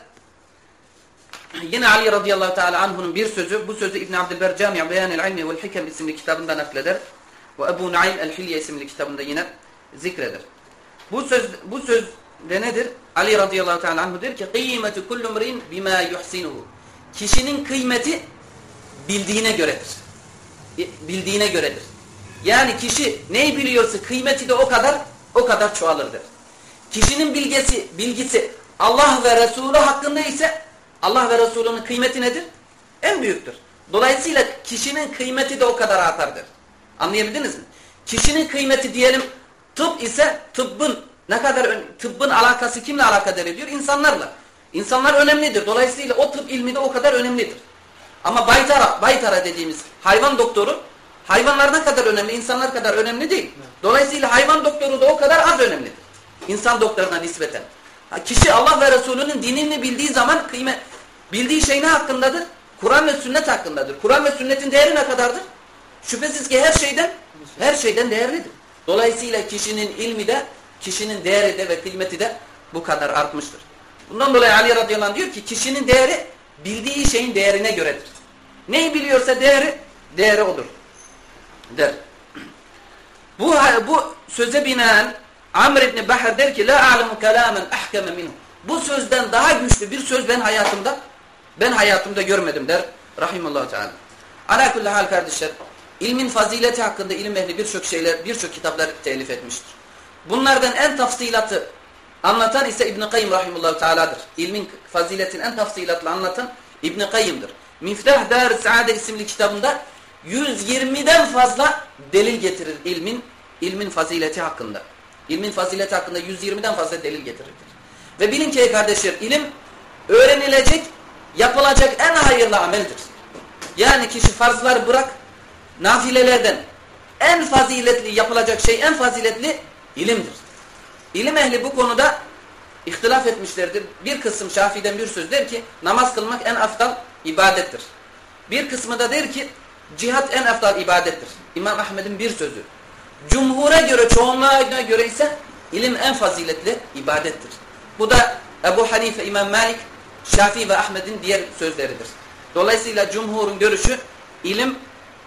yine Ali radıyallahu teala anhu'nun bir sözü, bu sözü İbn Abdülber Cami' Beyanil İlmi vel Hikem isimli kitabında nakleder ve Ebu Naim el-Hilye isimli kitabında yine zikreder. Bu söz bu söz de nedir? Ali radıyallahu teala anhu der ki kıymetu kullu mrin bima yuhsinuhu. Kişinin kıymeti bildiğine göredir. Bildiğine göredir. Yani kişi neyi biliyorsa kıymeti de o kadar o kadar çoğalırdır. Kişinin bilgisi, bilgisi Allah ve Resulü hakkında ise Allah ve Resulünün kıymeti nedir? En büyüktür. Dolayısıyla kişinin kıymeti de o kadar artardır. Anlayabildiniz mi? Kişinin kıymeti diyelim tıp ise tıbbın ne kadar tıbbın alakası kimle alakadar ediyor? İnsanlarla. İnsanlar önemlidir. Dolayısıyla o tıp ilmi de o kadar önemlidir. Ama baytara, baytara dediğimiz hayvan doktoru Hayvanlar ne kadar önemli, insanlar kadar önemli değil. Dolayısıyla hayvan doktoru da o kadar az önemlidir. İnsan doktoruna nispeten. Kişi Allah ve Resulünün dinini bildiği zaman kıymet, bildiği şey ne hakkındadır? Kur'an ve sünnet hakkındadır. Kur'an ve sünnetin değeri ne kadardır? Şüphesiz ki her şeyden her şeyden değerlidir. Dolayısıyla kişinin ilmi de, kişinin değeri de ve kıymeti de bu kadar artmıştır. Bundan dolayı Ali radıyallahu anh diyor ki kişinin değeri bildiği şeyin değerine göredir. Neyi biliyorsa değeri, değeri odur der. Bu, bu söze binaen Amr ibn Bahr der ki la a'lemu kelamen ahkeme minhu. Bu sözden daha güçlü bir söz ben hayatımda ben hayatımda görmedim der rahimallahu teala. Ala kulli hal kardeşler ilmin fazileti hakkında ilim ehli birçok şeyler birçok kitaplar telif etmiştir. Bunlardan en tafsilatı anlatan ise İbn Kayyim rahimehullah teala'dır. İlmin faziletini en tafsilatlı anlatan İbn Kayyim'dir. Miftah Dar Saade isimli kitabında 120'den fazla delil getirir ilmin ilmin fazileti hakkında. İlmin fazileti hakkında 120'den fazla delil getirir. Ve bilin ki kardeşler ilim öğrenilecek, yapılacak en hayırlı ameldir. Yani kişi farzları bırak, nafilelerden en faziletli yapılacak şey en faziletli ilimdir. İlim ehli bu konuda ihtilaf etmişlerdir. Bir kısım Şafii'den bir söz der ki namaz kılmak en aftal ibadettir. Bir kısmı da der ki Cihat en eftal ibadettir. İmam Ahmed'in bir sözü. Cumhura göre, çoğunluğa göre ise ilim en faziletli ibadettir. Bu da Ebu Hanife, İmam Malik, Şafii ve Ahmed'in diğer sözleridir. Dolayısıyla cumhurun görüşü ilim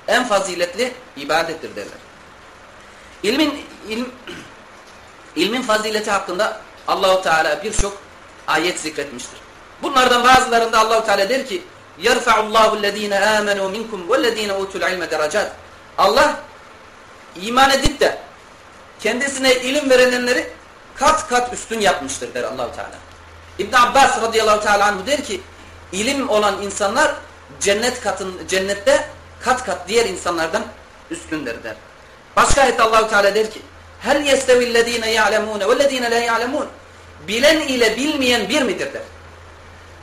en faziletli ibadettir derler. İlmin ilm, İlmin fazileti hakkında Allahu Teala birçok ayet zikretmiştir. Bunlardan bazılarında Allahu Teala der ki: "Yerfa'ullahu ellezine amenu minkum vellezine utul ilme derecat." Allah iman edip de kendisine ilim verenleri kat kat üstün yapmıştır der Allahu Teala. İbn Abbas radıyallahu teala anhu der ki: "İlim olan insanlar cennet katın cennette kat kat diğer insanlardan üstündür." der. Başka ayette Allahu Teala der ki: "Hel yestevillezine ya'lemun ve'llezine la ya'lemun?" Bilen ile bilmeyen bir midir der.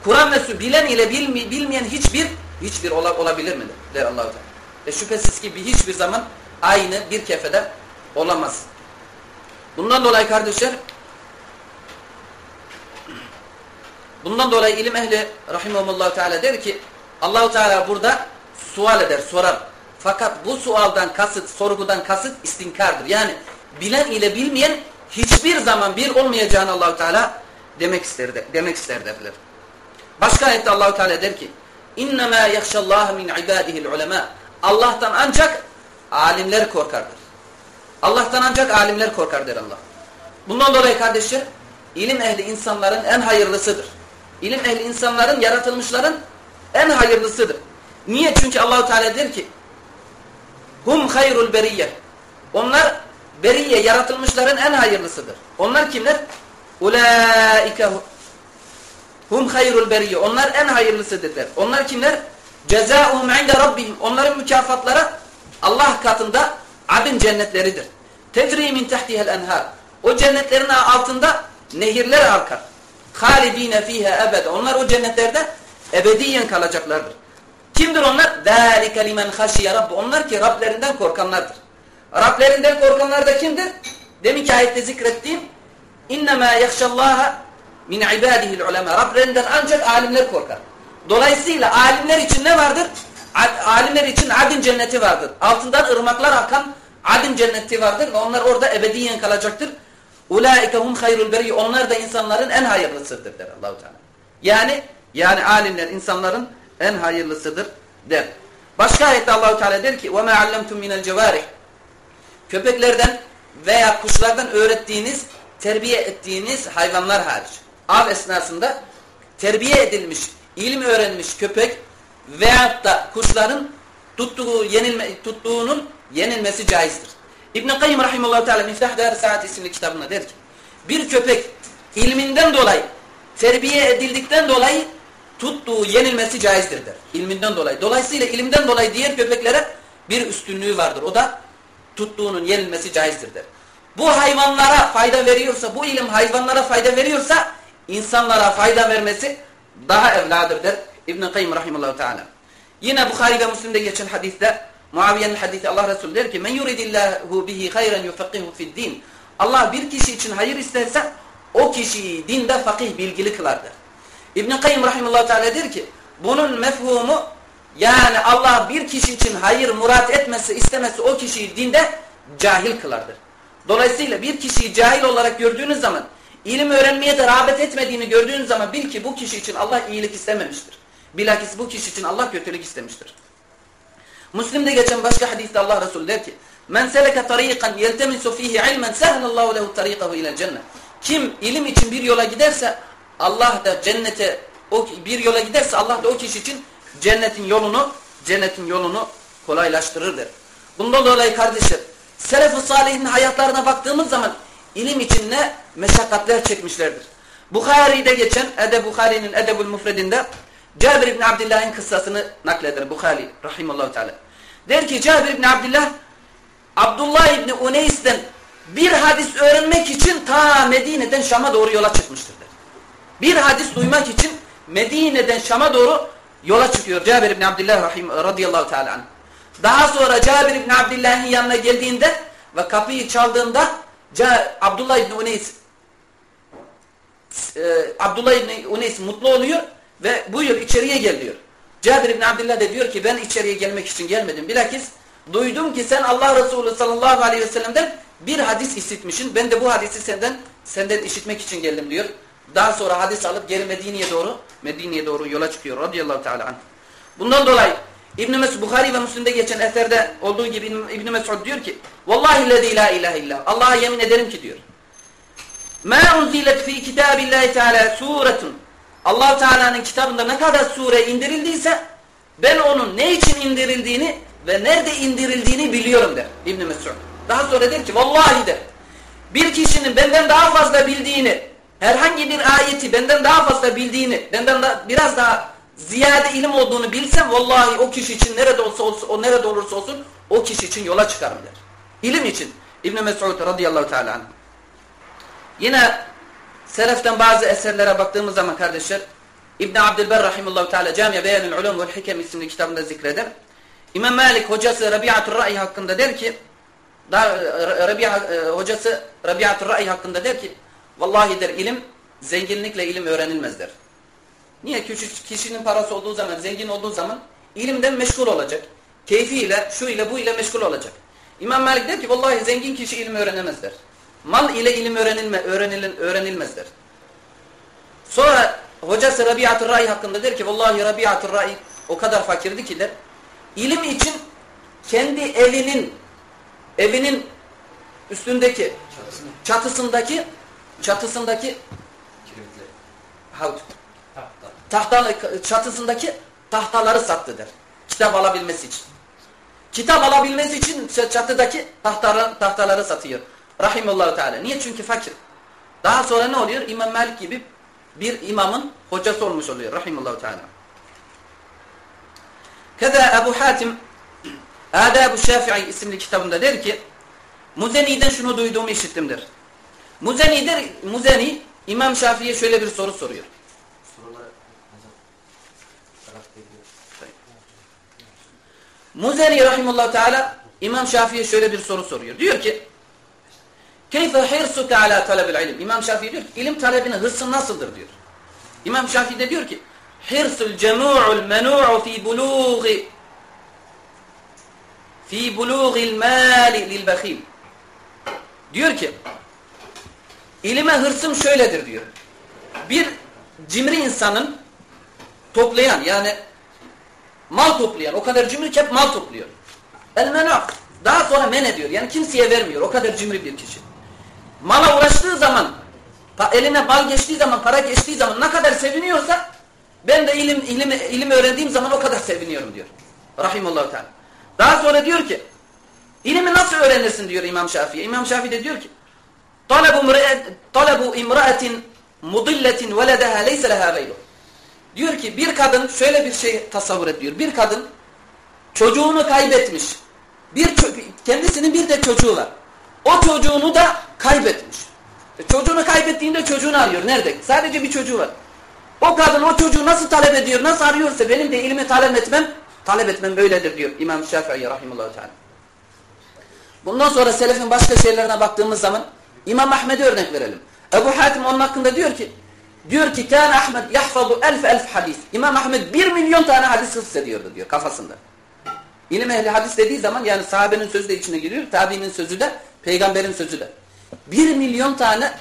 Kur'an ve bilen ile bilmi, bilmeyen hiçbir hiçbir ola, olabilir mi der Allahu Teala. Ve şüphesiz ki bir hiçbir zaman aynı bir kefede olamaz. Bundan dolayı kardeşler bundan dolayı ilim ehli rahimehullah teala der ki Allahu Teala burada sual eder, sorar. Fakat bu sualdan kasıt, sorgudan kasıt istinkardır. Yani bilen ile bilmeyen hiçbir zaman bir olmayacağını Allahu Teala demek ister de, demek ister derler. Başka ayette Allahu Teala der ki: "İnnemâ yahşallâhe min ibâdihil ulemâ." Allah'tan ancak alimler korkardır. Allah'tan ancak alimler korkar der Allah. Bundan dolayı kardeşler ilim ehli insanların en hayırlısıdır. İlim ehli insanların yaratılmışların en hayırlısıdır. Niye? Çünkü Allahu Teala der ki Hum hayrul beriyye. Onlar Beriye yaratılmışların en hayırlısıdır. Onlar kimler? Ulaike hum hayrul beriye. Onlar en hayırlısıdırlar. Onlar kimler? Cezaum inde rabbihim. Onların mükafatları Allah katında adın cennetleridir. Tecri min tahtihel enhar. O cennetlerin altında nehirler akar. Halidine fiha ebed. Onlar o cennetlerde ebediyen kalacaklardır. Kimdir onlar? Zalike limen haşiye Rabb. Onlar ki Rablerinden korkanlardır. Rablerinden korkanlar da kimdir? Deminki ayette zikrettiğim اِنَّمَا يَخْشَ اللّٰهَ مِنْ عِبَادِهِ الْعُلَمَا Rablerinden ancak alimler korkar. Dolayısıyla alimler için ne vardır? Alimler için adin cenneti vardır. Altından ırmaklar akan adin cenneti vardır ve onlar orada ebediyen kalacaktır. اُولَٰئِكَ هُمْ خَيْرُ الْبَرِيِّ Onlar da insanların en hayırlısıdır der allah Teala. Yani yani alimler insanların en hayırlısıdır der. Başka ayette Allahu Teala der ki: "Ve ma allamtum minel cevarih." Köpeklerden veya kuşlardan öğrettiğiniz, terbiye ettiğiniz hayvanlar hariç. Av esnasında terbiye edilmiş, ilim öğrenmiş köpek veyahut da kuşların tuttuğu yenilme, tuttuğunun yenilmesi caizdir. İbn Kayyim rahimehullah teala Miftah Dar Saat isimli kitabında der ki: Bir köpek ilminden dolayı terbiye edildikten dolayı tuttuğu yenilmesi caizdir der. İlminden dolayı. Dolayısıyla ilimden dolayı diğer köpeklere bir üstünlüğü vardır. O da tuttuğunun yenilmesi caizdir der. Bu hayvanlara fayda veriyorsa, bu ilim hayvanlara fayda veriyorsa insanlara fayda vermesi daha evladır der İbn-i Kayyum Rahimullahu Teala. Yine Bukhari ve Müslim'de geçen hadiste Muaviye'nin hadisi Allah Resulü der ki men yuridillahu bihi hayran yufakkihu fid din. Allah bir kişi için hayır isterse o kişiyi dinde fakih bilgili kılar der. İbn Kayyim rahimehullah teala der ki bunun mefhumu yani Allah bir kişi için hayır murat etmesi istemesi o kişiyi dinde cahil kılardır. Dolayısıyla bir kişiyi cahil olarak gördüğünüz zaman ilim öğrenmeye de rağbet etmediğini gördüğünüz zaman bil ki bu kişi için Allah iyilik istememiştir. Bilakis bu kişi için Allah kötülük istemiştir. Müslim'de geçen başka hadiste Allah Resulü der ki Men seleke tariqan yeltemisu fihi ilmen sehlallahu lehu tariqahu ilel cennet. Kim ilim için bir yola giderse Allah da cennete o bir yola giderse Allah da o kişi için cennetin yolunu cennetin yolunu kolaylaştırır der. Bundan dolayı kardeşler Selef-i Salih'in hayatlarına baktığımız zaman ilim için ne meşakkatler çekmişlerdir. Bukhari'de geçen Ede Bukhari'nin Edebul Mufredinde Cabir İbni Abdillah'ın kıssasını nakleder Bukhari rahimallahu teala. Der ki Cabir İbni Abdillah Abdullah İbni Uneys'ten bir hadis öğrenmek için ta Medine'den Şam'a doğru yola çıkmıştır der. Bir hadis duymak için Medine'den Şam'a doğru yola çıkıyor Cabir İbni Abdillah rahim, radıyallahu teala. Daha sonra Cabir İbni Abdillah'ın yanına geldiğinde ve kapıyı çaldığında Abdullah İbni Uneys e, Abdullah İbni Uneys mutlu oluyor ve buyur içeriye gel diyor. Cabir İbni Abdillah de diyor ki ben içeriye gelmek için gelmedim. Bilakis duydum ki sen Allah Resulü sallallahu aleyhi ve sellem'den bir hadis işitmişsin. Ben de bu hadisi senden senden işitmek için geldim diyor. Daha sonra hadis alıp geri Medine'ye doğru Medine'ye doğru yola çıkıyor radıyallahu teala anh. Bundan dolayı İbn Mesud Buhari ve Müslim'de geçen eserde olduğu gibi İbn Mesud diyor ki: "Vallahi lezî la ilahe illa. Allah'a yemin ederim ki diyor. Ma unzilet fi kitabillahi teala suretun. Allah Teala'nın kitabında ne kadar sure indirildiyse ben onun ne için indirildiğini ve nerede indirildiğini biliyorum der İbn Mesud. Daha sonra der ki vallahi der. Bir kişinin benden daha fazla bildiğini herhangi bir ayeti benden daha fazla bildiğini, benden da biraz daha ziyade ilim olduğunu bilsem vallahi o kişi için nerede olsa olsun, o nerede olursa olsun o kişi için yola çıkarım der. İlim için. İbn Mesud radıyallahu teala. Yine Seleften bazı eserlere baktığımız zaman kardeşler İbn Abdülber rahimehullah teala Cami Beyanul Ulum ve Hikem isimli kitabında zikreder. İmam Malik hocası Rabiatul Ra'i hakkında der ki da Rabia e, hocası Rabiatul Ra'i hakkında der ki vallahi der ilim zenginlikle ilim öğrenilmez der. Niye? Küçük kişinin parası olduğu zaman, zengin olduğu zaman ilimden meşgul olacak. Keyfiyle, şu ile bu ile meşgul olacak. İmam Malik der ki vallahi zengin kişi ilim öğrenemez der. Mal ile ilim öğrenilme, öğrenilin, öğrenilmez der. Sonra hocası Rabiatul Rai hakkında der ki vallahi Rabiatul Rai o kadar fakirdi ki der. İlim için kendi evinin evinin üstündeki çatısındaki çatısındaki tahta çatısındaki tahtaları sattı der. Kitap alabilmesi için. Kitap alabilmesi için çatıdaki tahtaları, tahtaları satıyor. Rahimullahu Teala. Niye? Çünkü fakir. Daha sonra ne oluyor? İmam Malik gibi bir imamın hocası olmuş oluyor. Rahimullahu Teala. Keda Ebu Hatim Adab-ı Şafii isimli kitabında der ki Muzeni'den şunu duyduğumu işittim der. Muzeni der, Muzeni İmam Şafii'ye şöyle bir soru soruyor. Muzeni rahimullah teala İmam Şafii'ye şöyle bir soru soruyor. Diyor ki Keyfe hirsuke ala talebil ilim. İmam Şafii diyor ki ilim talebine hırsın nasıldır diyor. İmam Şafii de diyor ki Hirsul cemu'ul menu'u fi buluği fi buluğil mali lil bakhil. Diyor ki ilime hırsım şöyledir diyor. Bir cimri insanın toplayan yani mal toplayan o kadar cimri hep mal topluyor. El menu'a daha sonra men ediyor. Yani kimseye vermiyor. O kadar cimri bir kişi. Mala uğraştığı zaman eline mal geçtiği zaman, para geçtiği zaman ne kadar seviniyorsa ben de ilim ilim ilim öğrendiğim zaman o kadar seviniyorum diyor. Rahimullah Teala. Daha sonra diyor ki ilimi nasıl öğrenirsin diyor İmam Şafii. İmam Şafii de diyor ki Talebu imra'atin mudilletin veledeha leyse leha gayru. Diyor ki bir kadın şöyle bir şey tasavvur ediyor. Bir kadın çocuğunu kaybetmiş. Bir kendisinin bir de çocuğu var. O çocuğunu da kaybetmiş. E çocuğunu kaybettiğinde çocuğunu arıyor. Nerede? Sadece bir çocuğu var. O kadın o çocuğu nasıl talep ediyor, nasıl arıyorsa benim de ilmi talep etmem, talep etmem böyledir diyor İmam Şafii rahimullahu teala. Bundan sonra selefin başka şeylerine baktığımız zaman İmam Ahmet'e örnek verelim. Ebu Hatim onun hakkında diyor ki diyor ki kan Ahmet yahfazu elf elf hadis. İmam Ahmet bir milyon tane hadis hıfzediyordu diyor kafasında. İlim ehli hadis dediği zaman yani sahabenin sözü de içine giriyor, tabiinin sözü de, peygamberin sözü de. Bir milyon tane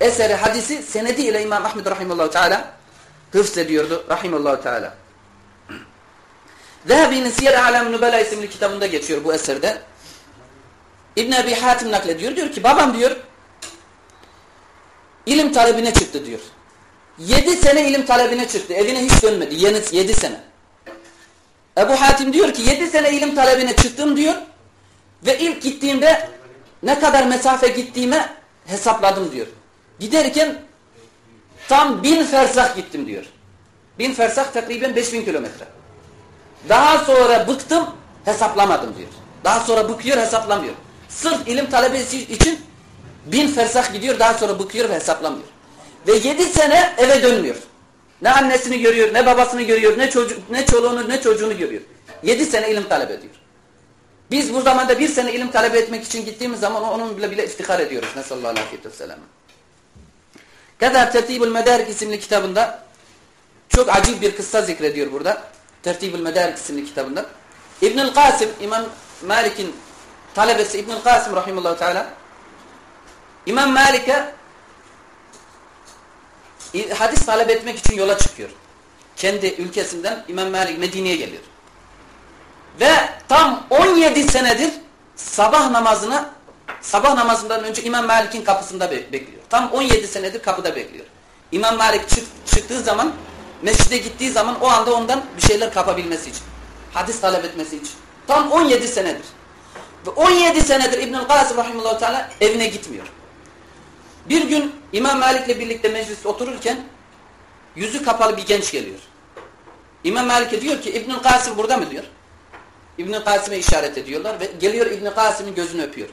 eseri, hadisi senediyle İmam Ahmed Rahimullahu Teala hıfzediyordu. Rahimullahu Teala. Zehebi'nin Siyer-i Alem Nübela isimli kitabında geçiyor bu eserde. İbn Ebi Hatim naklediyor. Diyor ki babam diyor ilim talebine çıktı diyor. Yedi sene ilim talebine çıktı. Evine hiç dönmedi. Yedi sene. Ebu Hatim diyor ki yedi sene ilim talebine çıktım diyor. Ve ilk gittiğimde ne kadar mesafe gittiğime hesapladım diyor. Giderken tam bin fersah gittim diyor. Bin fersah takriben beş bin kilometre. Daha sonra bıktım hesaplamadım diyor. Daha sonra bıkıyor hesaplamıyor. Sırf ilim talebesi için bin fersah gidiyor daha sonra bıkıyor ve hesaplamıyor. Ve yedi sene eve dönmüyor. Ne annesini görüyor, ne babasını görüyor, ne çocuk, ne çoluğunu, ne çocuğunu görüyor. Yedi sene ilim talep ediyor. Biz bu zamanda bir sene ilim talep etmek için gittiğimiz zaman onun bile bile iftihar ediyoruz. Nesallallahu aleyhi ve sellem. Kadar Tertibül Medarik isimli kitabında çok acil bir kıssa zikrediyor burada. Tertibül Medarik isimli kitabında. İbnül Kasım, İmam Malik'in talebesi İbnül Kasım rahimullahu teala İmam Malik'e hadis talep etmek için yola çıkıyor. Kendi ülkesinden İmam Malik Medine'ye geliyor. Ve tam 17 senedir sabah namazına sabah namazından önce İmam Malik'in kapısında bekliyor. Tam 17 senedir kapıda bekliyor. İmam Malik çık, çıktığı zaman mescide gittiği zaman o anda ondan bir şeyler kapabilmesi için. Hadis talep etmesi için. Tam 17 senedir. Ve 17 senedir İbnül Kasım Rahimullahu Teala evine gitmiyor. Bir gün İmam Malik'le birlikte mecliste otururken yüzü kapalı bir genç geliyor. İmam Malik'e diyor ki İbnül Kasım burada mı diyor. İbnül Kasım'e işaret ediyorlar ve geliyor İbnül Kasım'ın gözünü öpüyor.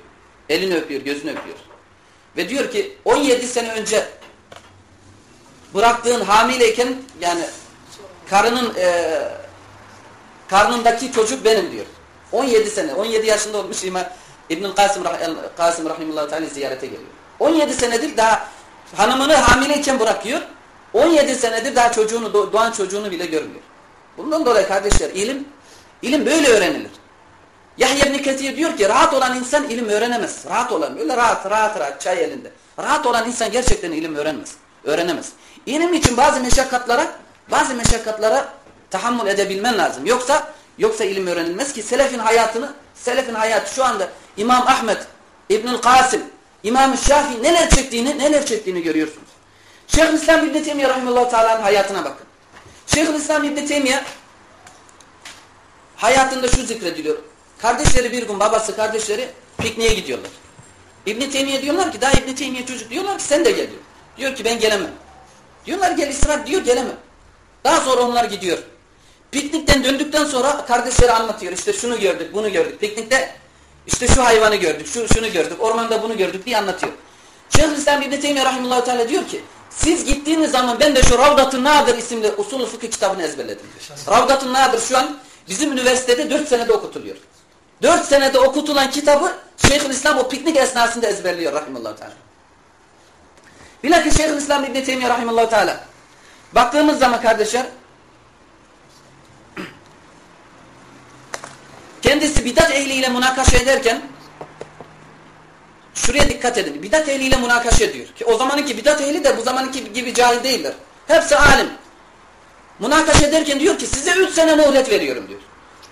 Elini öpüyor, gözünü öpüyor. Ve diyor ki 17 sene önce bıraktığın hamileyken yani karının e, karnındaki çocuk benim diyor. 17 sene, 17 yaşında olmuş İmam İbnül Kasım, Kasım Rahimullah Teala ziyarete geliyor. 17 senedir daha hanımını hamileyken bırakıyor. 17 senedir daha çocuğunu, doğan çocuğunu bile görmüyor. Bundan dolayı kardeşler ilim, ilim böyle öğrenilir. Yahya ibn Kesir diyor ki rahat olan insan ilim öğrenemez. Rahat olan böyle rahat rahat rahat çay elinde. Rahat olan insan gerçekten ilim öğrenmez. Öğrenemez. İlim için bazı meşakkatlara bazı meşakkatlara tahammül edebilmen lazım. Yoksa yoksa ilim öğrenilmez ki selefin hayatını selefin hayatı şu anda İmam Ahmet İbnül Kasım İmam Şafii neler çektiğini neler çektiğini görüyorsunuz. Şeyhülislam İbn Teymiyye rahimehullah teala'nın hayatına bakın. Şeyhülislam İbn Teymiyye hayatında şu zikrediliyor. Kardeşleri bir gün babası kardeşleri pikniğe gidiyorlar. İbn Teymiye diyorlar ki daha İbn Teymiye çocuk diyorlar ki sen de gel diyor. Diyor ki ben gelemem. Diyorlar gel ısrar diyor gelemem. Daha sonra onlar gidiyor. Piknikten döndükten sonra kardeşleri anlatıyor. İşte şunu gördük, bunu gördük. Piknikte işte şu hayvanı gördük, şu şunu gördük, ormanda bunu gördük diye anlatıyor. Şeyhülislam İbn Teymiye rahimehullah teala diyor ki siz gittiğiniz zaman ben de şu Ravdatun Nadir isimli usulü fıkıh kitabını ezberledim. Ravdatun Nadir şu an bizim üniversitede 4 senede okutuluyor. 4 senede okutulan kitabı Şeyhülislam o piknik esnasında ezberliyor rahimehullah teala. Bilakis Şeyhülislam İbn Teymiye rahimehullah teala baktığımız zaman kardeşler kendisi bidat ehliyle münakaşa ederken şuraya dikkat edin. Bidat ehliyle münakaşa ediyor. Ki o zamanınki bidat ehli de bu zamanınki gibi cahil değiller. Hepsi alim. Münakaşa ederken diyor ki size 3 sene muhlet veriyorum diyor.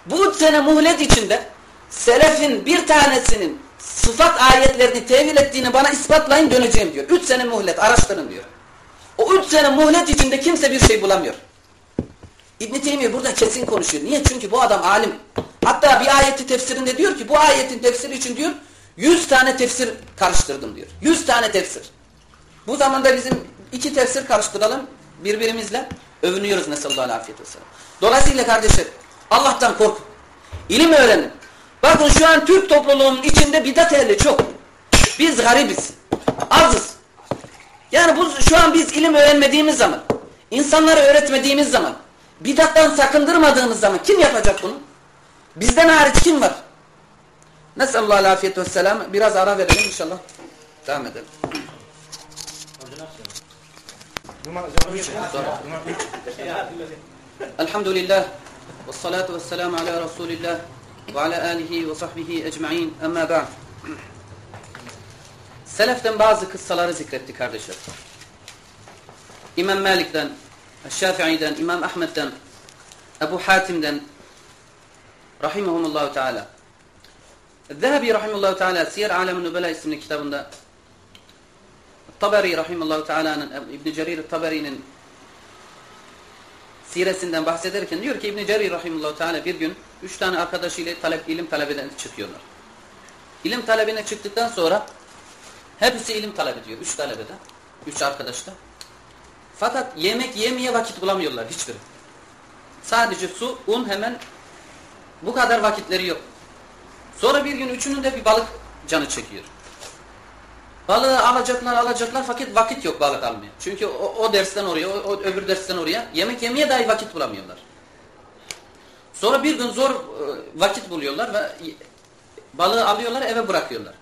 Bu 3 sene muhlet içinde selefin bir tanesinin sıfat ayetlerini tevil ettiğini bana ispatlayın döneceğim diyor. 3 sene muhlet araştırın diyor. O 3 sene muhlet içinde kimse bir şey bulamıyor. İbn Teymiye burada kesin konuşuyor. Niye? Çünkü bu adam alim. Hatta bir ayeti tefsirinde diyor ki bu ayetin tefsiri için diyor 100 tane tefsir karıştırdım diyor. 100 tane tefsir. Bu zamanda bizim iki tefsir karıştıralım birbirimizle övünüyoruz nesallallahu afiyet vesselam. Dolayısıyla kardeşler Allah'tan kork. İlim öğrenin. Bakın şu an Türk topluluğunun içinde bidat ehli çok. Biz garibiz. Azız. Yani bu şu an biz ilim öğrenmediğimiz zaman, insanlara öğretmediğimiz zaman, bidattan sakındırmadığımız zaman kim yapacak bunu? Bizden hariç kim var? Nesallallahu afiyet ve selam. Biraz ara verelim inşallah. Devam edelim. Elhamdülillah. Ve salatu ve selamu ala Resulillah. Ve ala alihi ve sahbihi ecma'in. Amma ba'd. Seleften bazı kıssaları zikretti kardeşler. İmam Malik'ten, Şafii'den, İmam Ahmet'ten, Ebu Hatim'den rahimahumullahu teala. Zehebi rahimahullahu teala Siyer Alem-i Nübela isimli kitabında Taberi rahimahullahu teala'nın İbn Cerir Taberi'nin siresinden bahsederken diyor ki İbn Cerir rahimahullahu teala bir gün üç tane arkadaşıyla talep, ilim talebeden çıkıyorlar. İlim talebine çıktıktan sonra hepsi ilim talep ediyor. Üç talebeden. Üç arkadaş da. Fakat yemek yemeye vakit bulamıyorlar hiçbiri. Sadece su, un hemen bu kadar vakitleri yok. Sonra bir gün üçünün de bir balık canı çekiyor. Balığı alacaklar alacaklar fakat vakit yok balık almaya. Çünkü o, o dersten oraya, o, o öbür dersten oraya yemek yemeye dahi vakit bulamıyorlar. Sonra bir gün zor e, vakit buluyorlar ve balığı alıyorlar eve bırakıyorlar.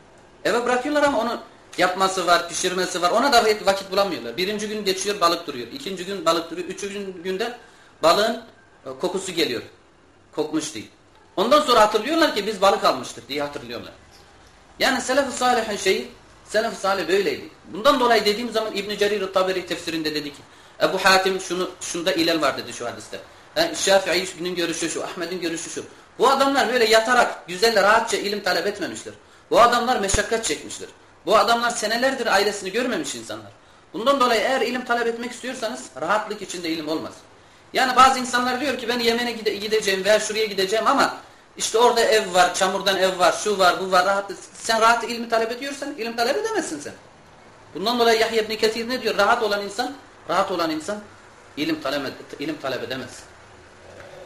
Eve bırakıyorlar ama onu yapması var, pişirmesi var. Ona da vakit bulamıyorlar. Birinci gün geçiyor balık duruyor. İkinci gün balık duruyor. Üçüncü günde balığın e, kokusu geliyor. Kokmuş değil. Ondan sonra hatırlıyorlar ki biz balık almıştık diye hatırlıyorlar. Yani selef-i salihin şeyi, selef-i salih böyleydi. Bundan dolayı dediğim zaman İbn-i Cerir Taberi tefsirinde dedi ki, Ebu Hatim şunu, şunda ilel var dedi şu hadiste. Yani Şafii'nin görüşü şu, Ahmet'in görüşü şu. Bu adamlar böyle yatarak, güzel, rahatça ilim talep etmemişler. Bu adamlar meşakkat çekmişler. Bu adamlar senelerdir ailesini görmemiş insanlar. Bundan dolayı eğer ilim talep etmek istiyorsanız rahatlık içinde ilim olmaz. Yani bazı insanlar diyor ki ben Yemen'e gide gideceğim veya şuraya gideceğim ama işte orada ev var, çamurdan ev var, şu var, bu var. Rahat, sen rahat ilmi talep ediyorsan ilim talep edemezsin sen. Bundan dolayı Yahya ibn Kesir ne diyor? Rahat olan insan, rahat olan insan ilim talep, ilim talep edemez.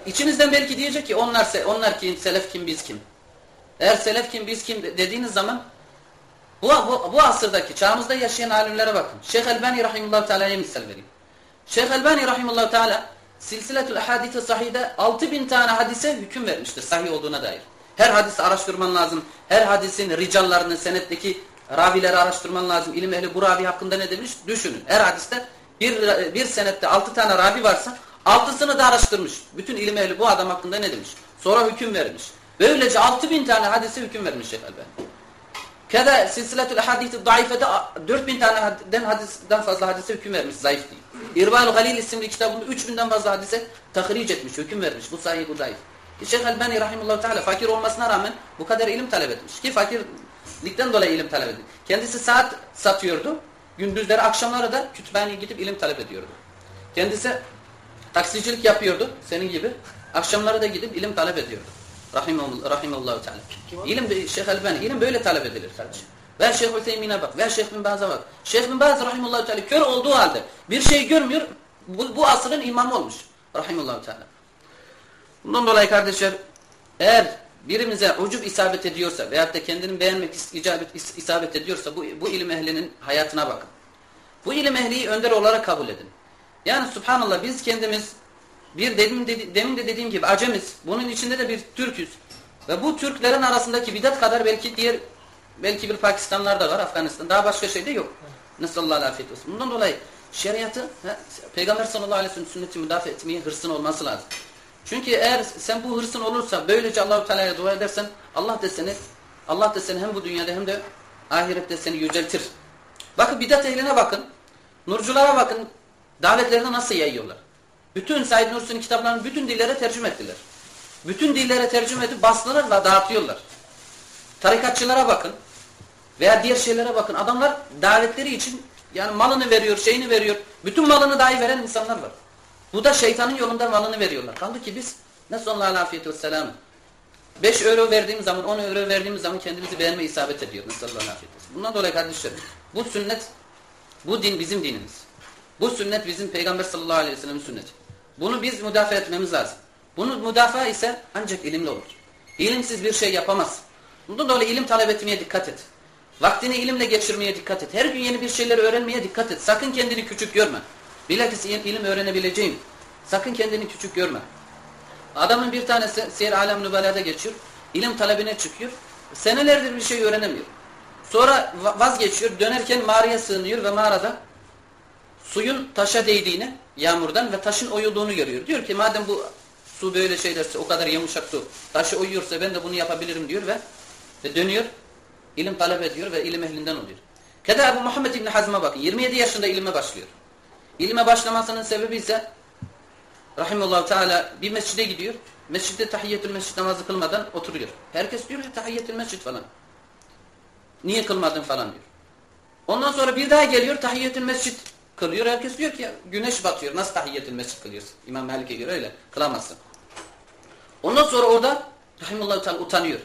İçinizden belki diyecek ki onlar onlar kim, selef kim, biz kim? Eğer selef kim, biz kim dediğiniz zaman bu, bu, bu asırdaki çağımızda yaşayan alimlere bakın. Şeyh Elbani rahimullah teala'ya misal vereyim. Şeyh Elbani rahimullah teala Silsiletül Ahadith-i Sahih'de 6000 tane hadise hüküm vermiştir sahih olduğuna dair. Her hadisi araştırman lazım. Her hadisin ricallarını, senetteki ravileri araştırman lazım. İlim ehli bu ravi hakkında ne demiş? Düşünün. Her hadiste bir, bir senette 6 tane ravi varsa altısını da araştırmış. Bütün ilim ehli bu adam hakkında ne demiş? Sonra hüküm vermiş. Böylece 6000 tane hadise hüküm vermiş Şeyh Elbani. Keda silsiletül hadisi daifede 4000 taneden hadisten fazla hadise hüküm vermiş zayıf değil. İrval Galil isimli kitabında 3000'den fazla hadise tahric etmiş, hüküm vermiş. Bu sahih, bu zayıf. Şeyh Elbani rahimullahu teala fakir olmasına rağmen bu kadar ilim talep etmiş. Ki fakirlikten dolayı ilim talep ediyor. Kendisi saat satıyordu. Gündüzleri akşamları da kütüphaneye gidip ilim talep ediyordu. Kendisi taksicilik yapıyordu senin gibi. Akşamları da gidip ilim talep ediyordu. Rahimullahu Teala. İlim Şeyh Elbani, ilim böyle talep edilir kardeşim. Ver Şeyh Hüseyin'e bak, ver Şeyh bin Baz'a bak. Şeyh bin Baz Rahimullahu Teala kör olduğu halde bir şey görmüyor, bu, bu asrın imamı olmuş. Rahimullahu Teala. Bundan dolayı kardeşler, eğer birimize ucub isabet ediyorsa veyahut da kendini beğenmek icabet, isabet ediyorsa bu, bu ilim ehlinin hayatına bakın. Bu ilim ehliyi önder olarak kabul edin. Yani subhanallah biz kendimiz bir demin, dedi, demin de dediğim gibi acemiz. Bunun içinde de bir Türküz. Ve bu Türklerin arasındaki bidat kadar belki diğer belki bir Pakistanlar da var, Afganistan. Daha başka şey de yok. Nesallallahu afiyet olsun. Bundan dolayı şeriatı he, Peygamber sallallahu aleyhi ve sellem sünneti müdafaa etmeye hırsın olması lazım. Çünkü eğer sen bu hırsın olursa böylece Allahu Teala'ya dua edersen Allah da seni Allah da seni hem bu dünyada hem de ahirette seni yüceltir. Bakın bidat ehline bakın. Nurculara bakın. Davetlerini nasıl yayıyorlar. Bütün Said Nursi'nin kitaplarını bütün dillere tercüme ettiler. Bütün dillere tercüme edip bastılar ve dağıtıyorlar. Tarikatçılara bakın veya diğer şeylere bakın. Adamlar davetleri için yani malını veriyor, şeyini veriyor. Bütün malını dahi veren insanlar var. Bu da şeytanın yolunda malını veriyorlar. Kaldı ki biz Nesallallahu afiyet ve selam. 5 euro verdiğimiz zaman, 10 euro verdiğimiz zaman kendimizi beğenme isabet ediyor. Nesallallahu afiyet ve Bundan dolayı kardeşlerim, bu sünnet, bu din bizim dinimiz. Bu sünnet bizim Peygamber sallallahu aleyhi ve sellem sünneti. Bunu biz müdafaa etmemiz lazım. Bunu müdafaa ise ancak ilimle olur. İlimsiz bir şey yapamaz. Bundan dolayı ilim talep etmeye dikkat et. Vaktini ilimle geçirmeye dikkat et. Her gün yeni bir şeyler öğrenmeye dikkat et. Sakın kendini küçük görme. Bilakis ilim öğrenebileceğim. Sakın kendini küçük görme. Adamın bir tanesi Seyir Alem Nübela'da geçiyor. İlim talebine çıkıyor. Senelerdir bir şey öğrenemiyor. Sonra vazgeçiyor. Dönerken mağaraya sığınıyor ve mağarada suyun taşa değdiğini yağmurdan ve taşın oyulduğunu görüyor. Diyor ki madem bu su böyle şeylerse o kadar yumuşak su taşı oyuyorsa ben de bunu yapabilirim diyor ve, ve dönüyor ilim talep ediyor ve ilim ehlinden oluyor. Keda bu Muhammed İbni Hazm'a bakın 27 yaşında ilime başlıyor. İlime başlamasının sebebi ise Rahimullahu Teala bir mescide gidiyor. Mescidde tahiyyetül mescid namazı kılmadan oturuyor. Herkes diyor ki tahiyyetül mescid falan. Niye kılmadın falan diyor. Ondan sonra bir daha geliyor tahiyyetül mescid kılıyor. Herkes diyor ki güneş batıyor. Nasıl tahiyyetül mescid kılıyorsun? İmam Malik'e göre öyle. Kılamazsın. Ondan sonra orada Rahimullahu Teala utanıyor.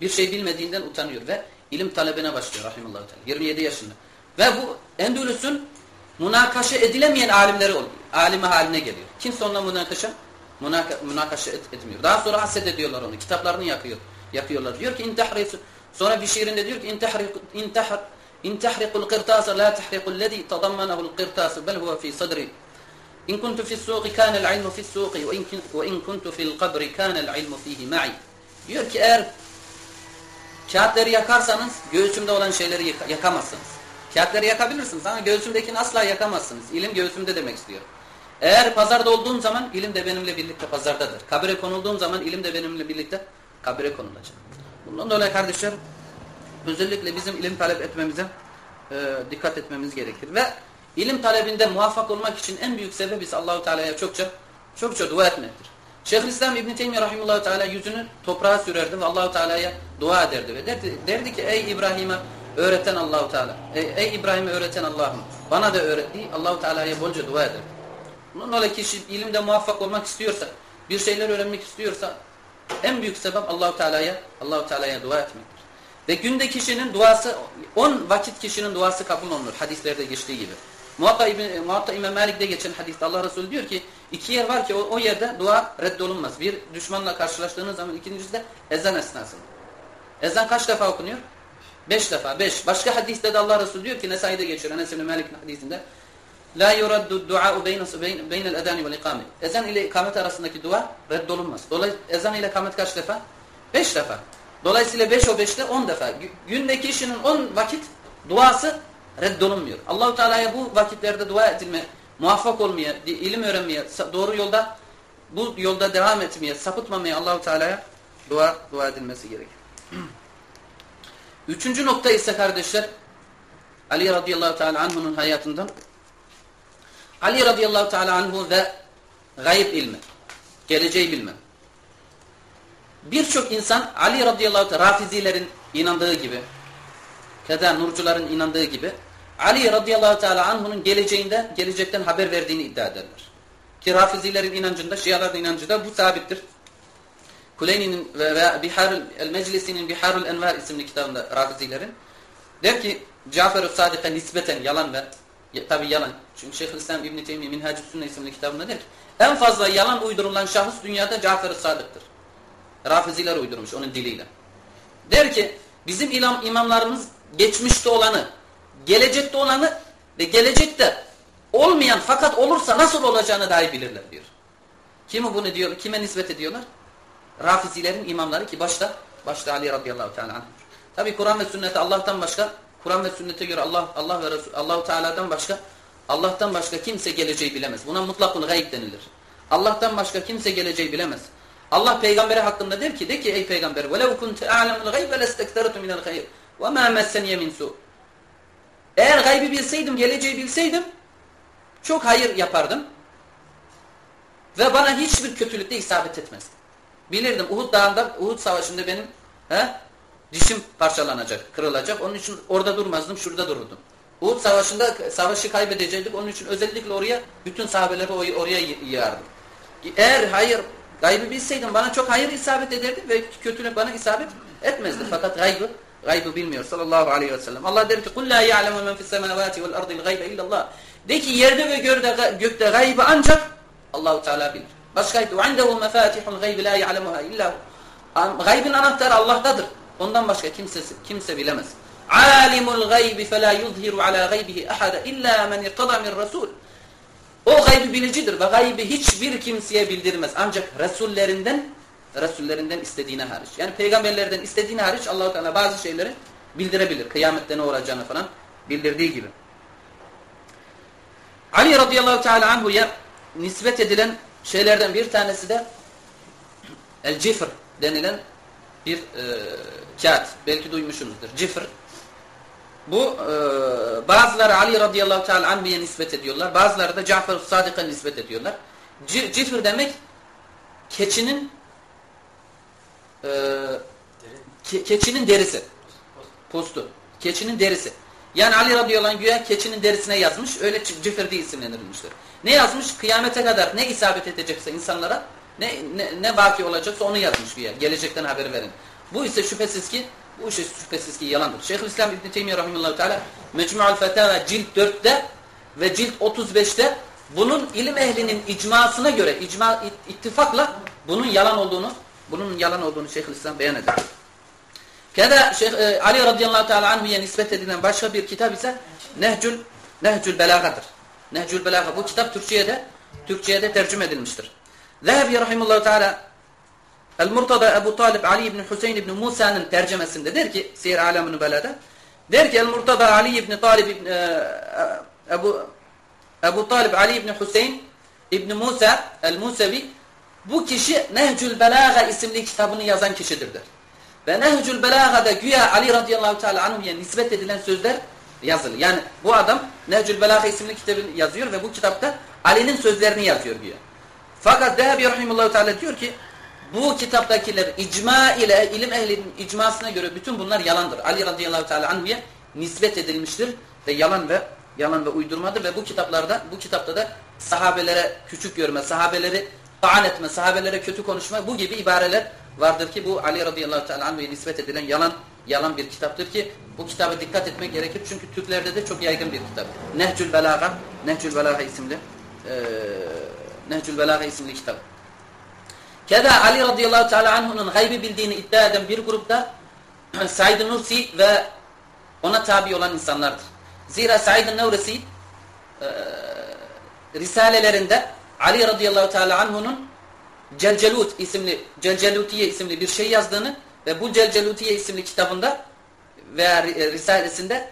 Bir şey bilmediğinden utanıyor ve ilim talebine başlıyor Rahimullahu Teala. 27 yaşında. Ve bu Endülüs'ün münakaşa edilemeyen alimleri oluyor. Alimi haline geliyor. Kimse onunla münakaşa münaka, münakaşa et, etmiyor. Daha sonra haset ediyorlar onu. Kitaplarını yakıyor. Yakıyorlar. Diyor ki intahri sonra bir şiirinde diyor ki intahri intahar إن تحرق القرطاس لا تحرق الذي تضمنه القرطاس بل هو في صدري إن كنت في السوق كان العلم في السوق وإن كنت, وإن كنت في القبر كان العلم فيه معي diyor ki eğer kağıtları yakarsanız göğsümde olan şeyleri yakamazsınız. Kağıtları yakabilirsiniz ama göğsümdekini asla yakamazsınız. İlim göğsümde demek istiyor. Eğer pazarda olduğum zaman ilim de benimle birlikte pazardadır. Kabire konulduğum zaman ilim de benimle birlikte kabire konulacak. Bundan dolayı kardeşler özellikle bizim ilim talep etmemize e, dikkat etmemiz gerekir. Ve ilim talebinde muvaffak olmak için en büyük sebebi ise Allahu Teala'ya çokça çokça dua etmektir. Şeyhülislam İbn Teymiyye rahimehullah Teala yüzünü toprağa sürerdi ve Allahu Teala'ya dua ederdi ve derdi, derdi ki ey İbrahim'e öğreten Allahu Teala. Ey, ey İbrahim'e öğreten Allah'ım bana da öğretti. Allahu Teala'ya bolca dua eder. Bunun dolayı kişi ilimde muvaffak olmak istiyorsa, bir şeyler öğrenmek istiyorsa en büyük sebep Allahu Teala'ya Allahu Teala'ya dua etmektir. Ve günde kişinin duası 10 vakit kişinin duası kabul olunur hadislerde geçtiği gibi. Muhatta, İbn, Muhatta İmam Malik'de geçen hadiste Allah Resulü diyor ki iki yer var ki o, o yerde dua reddolunmaz. Bir düşmanla karşılaştığınız zaman ikincisi de ezan esnasında. Ezan kaç defa okunuyor? Beş defa. Beş. Başka hadiste de Allah Resulü diyor ki Nesai'de geçiyor. Enes İbn Malik'in hadisinde La yuraddu dua'u beynel edani vel ikame. Ezan ile ikamet arasındaki dua reddolunmaz. Dolayısıyla ezan ile ikamet kaç defa? Beş defa. Dolayısıyla beş o beşte on defa. Gündeki kişinin on vakit duası reddolunmuyor. Allahu Teala'ya bu vakitlerde dua etme, muvaffak olmaya, ilim öğrenmeye, doğru yolda bu yolda devam etmeye, sapıtmamaya Allahu Teala'ya dua dua edilmesi gerekir. Üçüncü nokta ise kardeşler Ali radıyallahu teala anhu'nun hayatından Ali radıyallahu teala anhu ve gayb ilmi, geleceği bilme. Birçok insan Ali radıyallahu teala rafizilerin inandığı gibi, keda nurcuların inandığı gibi Ali radıyallahu teala anhu'nun geleceğinde, gelecekten haber verdiğini iddia ederler. Ki rafizilerin inancında, şiaların inancında bu sabittir. Kuleyni'nin ve Biharul el Meclisi'nin Biharul Envar isimli kitabında rafizilerin der ki Cafer-ı Sadık'a nispeten yalan ve tabi yalan. Çünkü Şeyhülislam İbn Teymiyye Minhacü Sünne isimli kitabında der ki en fazla yalan uydurulan şahıs dünyada Cafer-ı Sadık'tır. Rafiziler uydurmuş onun diliyle. Der ki bizim imam, imamlarımız geçmişte olanı, gelecekte olanı ve gelecekte olmayan fakat olursa nasıl olacağını dahi bilirler diyor. Kimi bunu diyor, kime nispet ediyorlar? Rafizilerin imamları ki başta başta Ali radıyallahu teala. Tabi Kur'an ve sünnete Allah'tan başka Kur'an ve sünnete göre Allah Allah ve Resul, Allahu Teala'dan başka Allah'tan başka kimse geleceği bilemez. Buna mutlakul gayb denilir. Allah'tan başka kimse geleceği bilemez. Allah peygambere hakkında der ki de ki ey peygamber وَلَوْ كُنْتَ أَعْلَمُ الْغَيْبَ لَسْتَكْتَرَتُ مِنَ الْخَيْرِ وَمَا مَسَّنِيَ مِنْ سُوءٍ Eğer gaybi bilseydim, geleceği bilseydim çok hayır yapardım. Ve bana hiçbir kötülükte isabet etmezdi. Bilirdim Uhud dağında, Uhud savaşında benim he, dişim parçalanacak, kırılacak. Onun için orada durmazdım, şurada dururdum. Uhud savaşında savaşı kaybedecektik. Onun için özellikle oraya bütün sahabeleri oraya yığardım. Eğer hayır, gaybı bilseydim bana çok hayır isabet ederdi ve kötülük bana isabet etmezdi. Fakat gaybı, gaybı bilmiyor sallallahu aleyhi ve sellem. Allah der ki قُلْ لَا يَعْلَمُ مَنْ فِي السَّمَنَوَاتِ وَالْأَرْضِ الْغَيْبَ اِلَّا اللّٰهِ De ki yerde ve gökte, gökte gaybı ancak Allahu Teala bilir. Başka ayette وَعِنْدَهُ مَفَاتِحُ الْغَيْبِ لَا يَعْلَمُهَا اِلَّا Gaybın anahtarı Allah'tadır. Ondan başka kimsesi, kimse bilemez. Alimul gaybi fela yuzhiru ala gaybihi ahada illa men irtada min rasul. o gaybi bilicidir ve gaybi hiçbir kimseye bildirmez. Ancak resullerinden resullerinden istediğine hariç. Yani peygamberlerden istediğine hariç Allah Teala bazı şeyleri bildirebilir. Kıyamette ne olacağını falan bildirdiği gibi. Ali radıyallahu teala anhu'ya nispet edilen şeylerden bir tanesi de el cifr denilen bir e, kağıt. Belki duymuşsunuzdur. Cifr. Bu e, bazıları Ali radıyallahu teala anhu'ya nispet ediyorlar. Bazıları da Cafer Sadık'a nispet ediyorlar. C cifr demek keçinin e, ke keçinin derisi. Postu. Keçinin derisi. Yani Ali radıyallahu anh güya keçinin derisine yazmış. Öyle cifir diye isimlendirilmiştir. Ne yazmış? Kıyamete kadar ne isabet edecekse insanlara ne, ne, ne baki olacaksa onu yazmış güya. Gelecekten haber verin. Bu ise şüphesiz ki bu şüphesiz ki yalandır. Şeyhülislam İbn Teymiyye rahimehullah teala Mecmu'ul Fetava cilt 4'te ve cilt 35'te bunun ilim ehlinin icmasına göre icma ittifakla bunun yalan olduğunu bunun yalan olduğunu Şeyhülislam beyan eder. Keda Şeyh e, Ali radıyallahu teala anhu'ya nispet edilen başka bir kitap ise Nehcül Nehcül Belaga'dır. Nehcül Belaga bu kitap Türkçe'ye de Türkçe'ye de tercüme edilmiştir. Zehebi rahimehullah teala El-Murtada Ebu Talib Ali ibn Hüseyin ibn Musa'nın tercümesinde der ki Seyir Alam-ı Nübela'da der ki El-Murtada Ali ibn Talib ibn, e, Ebu, Ebu Talib Ali ibn Hüseyin ibn Musa El-Musevi bu kişi Nehcül Belaga isimli kitabını yazan kişidir der. Ve Nehcül Belaga'da güya Ali radıyallahu teala anhu'ya nispet edilen sözler yazılı. Yani bu adam Nehcül Belaga isimli kitabını yazıyor ve bu kitapta Ali'nin sözlerini yazıyor güya. Fakat Dehabi rahimullahu teala diyor ki bu kitaptakiler icma ile ilim ehlinin icmasına göre bütün bunlar yalandır. Ali radıyallahu teala anhu'ya nispet edilmiştir ve yalan ve yalan ve uydurmadır ve bu kitaplarda bu kitapta da sahabelere küçük görme, sahabeleri taan etme, sahabelere kötü konuşma bu gibi ibareler vardır ki bu Ali radıyallahu teala anhu'ya nispet edilen yalan yalan bir kitaptır ki bu kitaba dikkat etmek gerekir. Çünkü Türklerde de çok yaygın bir kitap. Nehcül Belaga, Nehcül Belaga isimli e, Nehcül Belaga isimli kitap. Keda Ali radıyallahu teala anhu'nun gaybi bildiğini iddia eden bir grupta Said Nursi ve ona tabi olan insanlardır. Zira Said Nursi e, risalelerinde Ali radıyallahu teala anhu'nun Celcelut isimli Celcelutiye isimli bir şey yazdığını ve bu Celcelutiye isimli kitabında veya e, risalesinde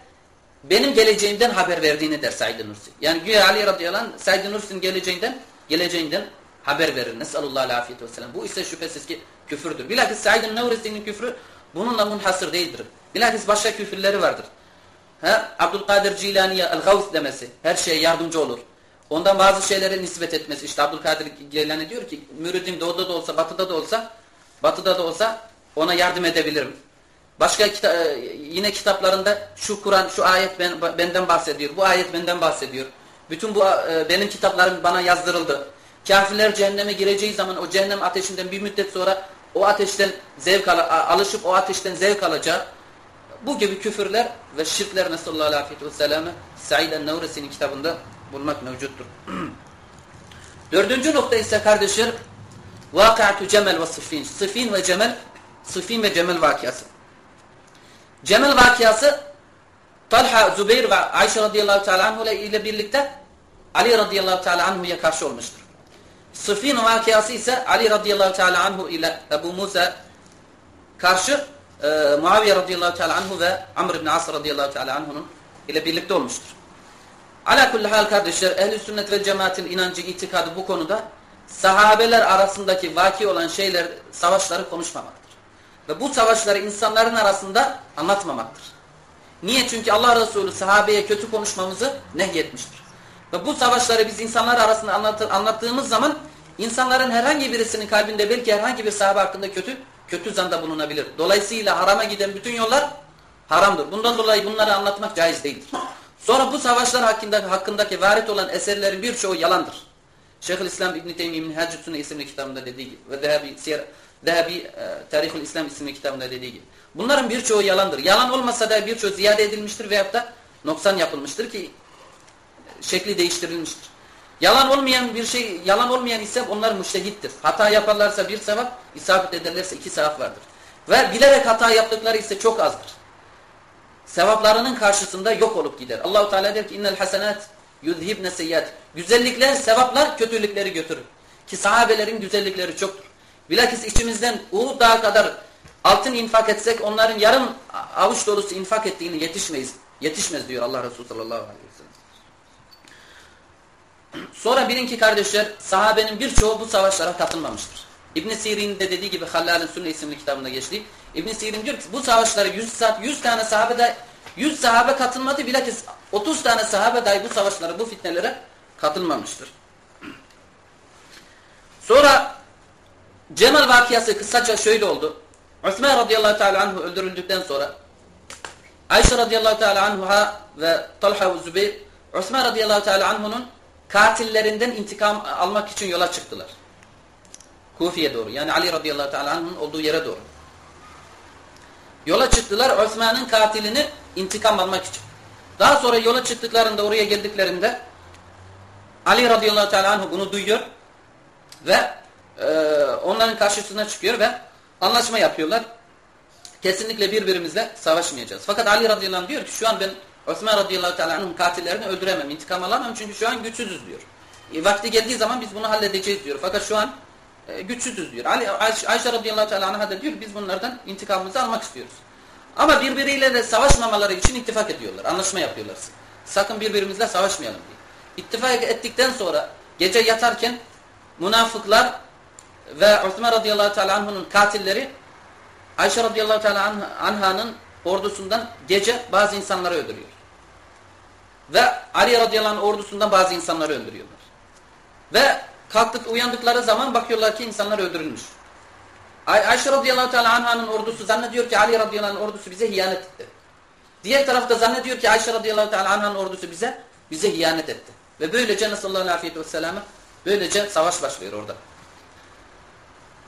benim geleceğimden haber verdiğini der Said Nursi. Yani güya Ali radıyallahu anh Said Nursi'nin geleceğinden geleceğinden haber verir. Nesallallahu afiyet ve selam. Bu ise şüphesiz ki küfürdür. Bilakis Said Nursi'nin küfrü bununla munhasır değildir. Bilakis başka küfürleri vardır. Ha? Abdülkadir Cilani'ye el-Gavs demesi. Her şeye yardımcı olur. Ondan bazı şeylere nispet etmesi. İşte Abdülkadir Cilani diyor ki müridim doğuda da olsa batıda da olsa batıda da olsa ona yardım edebilirim. Başka kita e, yine kitaplarında şu Kur'an şu ayet ben, benden bahsediyor. Bu ayet benden bahsediyor. Bütün bu e, benim kitaplarım bana yazdırıldı. Kafirler cehenneme gireceği zaman o cehennem ateşinden bir müddet sonra o ateşten zevk al alışıp o ateşten zevk alacak. Bu gibi küfürler ve şirkler Nesallallahu aleyhi ve selleme Said el-Nevresi'nin kitabında bulmak mevcuttur. Dördüncü nokta ise kardeşler Vakıatü Cemel ve Sıfin. Sıfin ve Cemel Sıfin ve Cemel vakiyası. Cemel vakiyası Talha, Zübeyir ve Ayşe radıyallahu teala ile birlikte Ali radıyallahu teala anhu'ya karşı olmuştur. Sıfin vakiyası ise Ali radıyallahu teala anhu ile Ebu Musa karşı e, Muaviye radıyallahu teala anhu ve Amr ibn As radıyallahu teala anhu'nun ile birlikte olmuştur. Ala kulli hal kardeşler ehl sünnet ve cemaatin inancı itikadı bu konuda sahabeler arasındaki vaki olan şeyler savaşları konuşmamaktır. Ve bu savaşları insanların arasında anlatmamaktır. Niye? Çünkü Allah Resulü sahabeye kötü konuşmamızı nehyetmiştir. Ve bu savaşları biz insanlar arasında anlatır, anlattığımız zaman insanların herhangi birisinin kalbinde belki herhangi bir sahabe hakkında kötü kötü zanda bulunabilir. Dolayısıyla harama giden bütün yollar haramdır. Bundan dolayı bunları anlatmak caiz değildir. Sonra bu savaşlar hakkında, hakkındaki varit olan eserlerin birçoğu yalandır. Şeyhülislam İbn Teymiyye'nin Hacı Sünne isimli kitabında dediği gibi ve Dehabi, Siyer, Dehabi e, Tarihul İslam isimli kitabında dediği gibi. Bunların birçoğu yalandır. Yalan olmasa da birçoğu ziyade edilmiştir veyahut da noksan yapılmıştır ki şekli değiştirilmiştir. Yalan olmayan bir şey, yalan olmayan ise onlar müştehittir. Hata yaparlarsa bir sevap, isabet ederlerse iki sevap vardır. Ve bilerek hata yaptıkları ise çok azdır. Sevaplarının karşısında yok olup gider. Allahu Teala der ki innel hasenat yuzhibne seyyiat. Güzellikler, sevaplar kötülükleri götürür. Ki sahabelerin güzellikleri çoktur. Bilakis içimizden Uhud dağı kadar altın infak etsek onların yarım avuç dolusu infak ettiğini yetişmeyiz. Yetişmez diyor Allah Resulü sallallahu aleyhi ve sellem. Sonra birinki kardeşler sahabenin birçoğu bu savaşlara katılmamıştır. İbn Sirin de dediği gibi Hallal'ın Sünne isimli kitabında geçti. İbn Sirin diyor ki bu savaşlara 100 saat 100 tane sahabe de 100 sahabe katılmadı bilakis 30 tane sahabe dahi bu savaşlara bu fitnelere katılmamıştır. Sonra Cemal vakiyası kısaca şöyle oldu. Osman radıyallahu teala anhu öldürüldükten sonra Ayşe radıyallahu teala anhuha ve Talha ve Zübeyir Osman radıyallahu teala anhu'nun katillerinden intikam almak için yola çıktılar. Kufi'ye doğru. Yani Ali radıyallahu teala anh'ın olduğu yere doğru. Yola çıktılar Osman'ın katilini intikam almak için. Daha sonra yola çıktıklarında oraya geldiklerinde Ali radıyallahu teala bunu duyuyor ve e, onların karşısına çıkıyor ve anlaşma yapıyorlar. Kesinlikle birbirimizle savaşmayacağız. Fakat Ali radıyallahu anh diyor ki şu an ben Osman radıyallahu teala anh'ın katillerini öldüremem, intikam alamam çünkü şu an güçsüzüz diyor. E, vakti geldiği zaman biz bunu halledeceğiz diyor. Fakat şu an e, güçsüzüz diyor. Ali, Ayşe, Ayşe radıyallahu teala da diyor biz bunlardan intikamımızı almak istiyoruz. Ama birbiriyle de savaşmamaları için ittifak ediyorlar. Anlaşma yapıyorlar. Sakın birbirimizle savaşmayalım diye. İttifak ettikten sonra gece yatarken münafıklar ve Osman radıyallahu teala anh'ın katilleri Ayşe radıyallahu teala anh'ın ordusundan gece bazı insanları öldürüyor. Ve Ali radıyallahu ordusundan bazı insanları öldürüyorlar. Ve kalktık uyandıkları zaman bakıyorlar ki insanlar öldürülmüş. Ay Ayşe radıyallahu teala anh'ın ordusu zannediyor ki Ali radıyallahu anh ordusu bize hiyanet etti. Diğer tarafta zannediyor ki Ayşe radıyallahu teala anh'ın ordusu bize bize hiyanet etti. Ve böylece Nesallallahu aleyhi ve sellem böylece savaş başlıyor orada.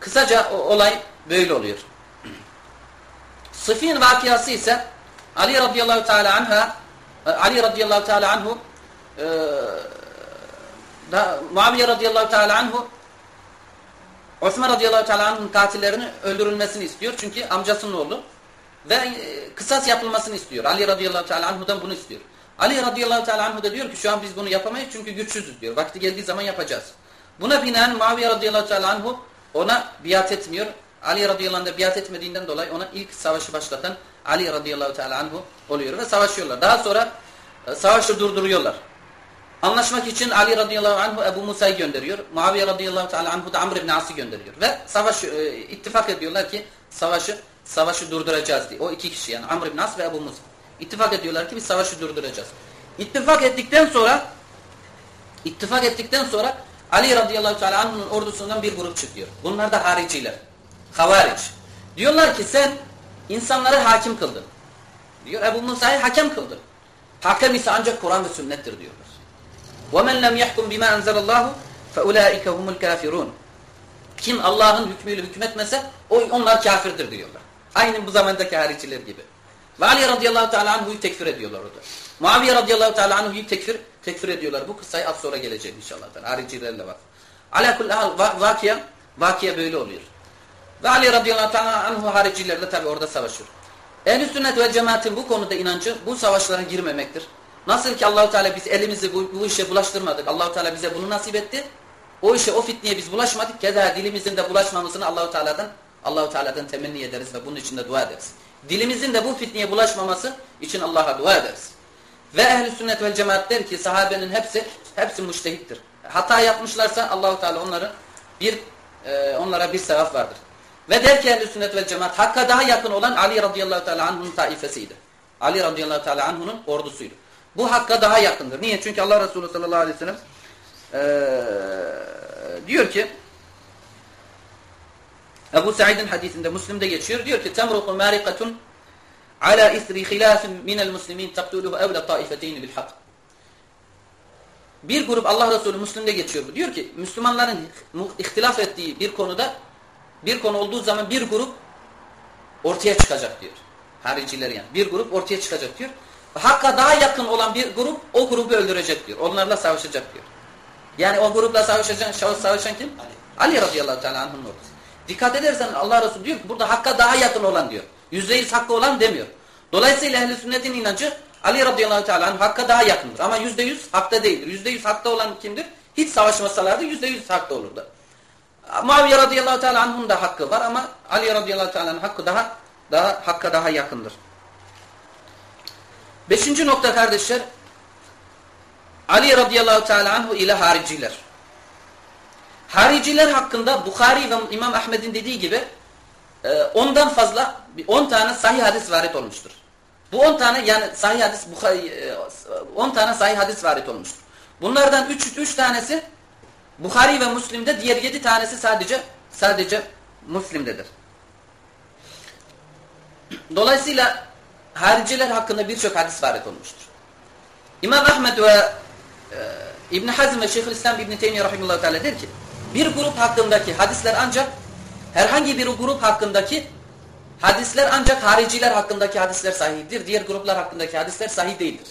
Kısaca o olay böyle oluyor. Sıfin vakiyası ise Ali radıyallahu teala anha Ali radıyallahu teala anhu e, da, Muaviye radıyallahu teala anhu Osman radıyallahu teala anh'ın katillerinin öldürülmesini istiyor. Çünkü amcasının oğlu. Ve e, kısas yapılmasını istiyor. Ali radıyallahu teala anhu'dan bunu istiyor. Ali radıyallahu teala anhu da diyor ki şu an biz bunu yapamayız çünkü güçsüzüz diyor. Vakti geldiği zaman yapacağız. Buna binaen Muaviye radıyallahu teala anhu ona biat etmiyor. Ali radıyallahu anh da biat etmediğinden dolayı ona ilk savaşı başlatan Ali radıyallahu teala anhu oluyor ve savaşıyorlar. Daha sonra e, savaşı durduruyorlar. Anlaşmak için Ali radıyallahu anhu Ebu Musa'yı gönderiyor. Muaviye radıyallahu teala anhu da Amr ibn As'ı gönderiyor. Ve savaş e, ittifak ediyorlar ki savaşı savaşı durduracağız diye. O iki kişi yani Amr ibn As ve Ebu Musa. İttifak ediyorlar ki biz savaşı durduracağız. İttifak ettikten sonra ittifak ettikten sonra Ali radıyallahu teala anh'ın ordusundan bir grup çıkıyor. Bunlar da hariciler. Havaric. Diyorlar ki sen insanları hakim kıldın. Diyor Ebu Musa'yı hakem kıldın. Hakem ise ancak Kur'an ve sünnettir diyorlar. وَمَنْ لَمْ يَحْكُمْ بِمَا أَنْزَلَ اللّٰهُ فَاُولَٰئِكَ هُمُ الْكَافِرُونَ Kim Allah'ın hükmüyle hükmetmese onlar kafirdir diyorlar. Aynı bu zamandaki hariciler gibi. Ve Ali radıyallahu teala anhu'yu tekfir ediyorlar orada. Muaviye radıyallahu teala anhu'yu tekfir, tekfir ediyorlar. Bu kıssayı az sonra gelecek inşallah. Haricilerle var. Ala kulli hal vakiye, vakiye böyle oluyor. Ve Ali radıyallahu anhu haricilerle tabi orada savaşıyor. Ehl-i sünnet ve cemaatin bu konuda inancı bu savaşlara girmemektir. Nasıl ki Allahu Teala biz elimizi bu, bu işe bulaştırmadık. Allahu Teala bize bunu nasip etti. O işe o fitneye biz bulaşmadık. Keza dilimizin de bulaşmamasını Allahu Teala'dan Allahu Teala'dan temenni ederiz ve bunun için de dua ederiz. Dilimizin de bu fitneye bulaşmaması için Allah'a dua ederiz. Ve ehl sünnet vel cemaat der ki sahabenin hepsi hepsi müştehittir. Hata yapmışlarsa Allahu Teala onları bir e, onlara bir sevap vardır. Ve der ki ehl sünnet vel cemaat hakka daha yakın olan Ali radıyallahu teala anh'un taifesiydi. Ali radıyallahu teala anh'un ordusuydu. Bu hakka daha yakındır. Niye? Çünkü Allah Resulü sallallahu aleyhi ve sellem e, diyor ki Ebu Sa'id'in hadisinde Müslim'de geçiyor. Diyor ki temruku marikatun ala isri hilafin minel muslimin taktuluhu evle taifeteyni bil. Bir grup Allah Resulü Müslim'de geçiyor. Diyor ki Müslümanların ihtilaf ettiği bir konuda bir konu olduğu zaman bir grup ortaya çıkacak diyor. Hariciler yani. Bir grup ortaya çıkacak diyor. Hakka daha yakın olan bir grup o grubu öldürecek diyor. Onlarla savaşacak diyor. Yani o grupla savaşacak, savaşan kim? Ali, Ali radıyallahu teala anh'ın ordusu. Dikkat edersen Allah Resulü diyor ki burada hakka daha yakın olan diyor. Yüzde yüz hakkı olan demiyor. Dolayısıyla ehl sünnetin inancı Ali radıyallahu teala hakka daha yakındır. Ama yüzde yüz hakta değildir. Yüzde yüz hakta olan kimdir? Hiç savaşmasalardı yüzde yüz hakta olurdu. Muaviye radıyallahu teala anh'ın da hakkı var ama Ali radıyallahu teala anh hakkı daha daha hakka daha yakındır. Beşinci nokta kardeşler Ali radıyallahu teala anhu ile hariciler. Hariciler hakkında Bukhari ve İmam Ahmed'in dediği gibi e, ondan fazla 10 tane sahih hadis varit olmuştur. Bu 10 tane yani sahih hadis 10 e, tane sahih hadis varit olmuştur. Bunlardan 3 3 tanesi Bukhari ve Müslim'de, diğer 7 tanesi sadece sadece Müslim'dedir. Dolayısıyla hariciler hakkında birçok hadis varit olmuştur. İmam Ahmed ve e, İbn Hazm ve Şeyhülislam İbn Teymiyye rahimehullah teala der ki bir grup hakkındaki hadisler ancak herhangi bir grup hakkındaki hadisler ancak hariciler hakkındaki hadisler sahihdir. Diğer gruplar hakkındaki hadisler sahih değildir.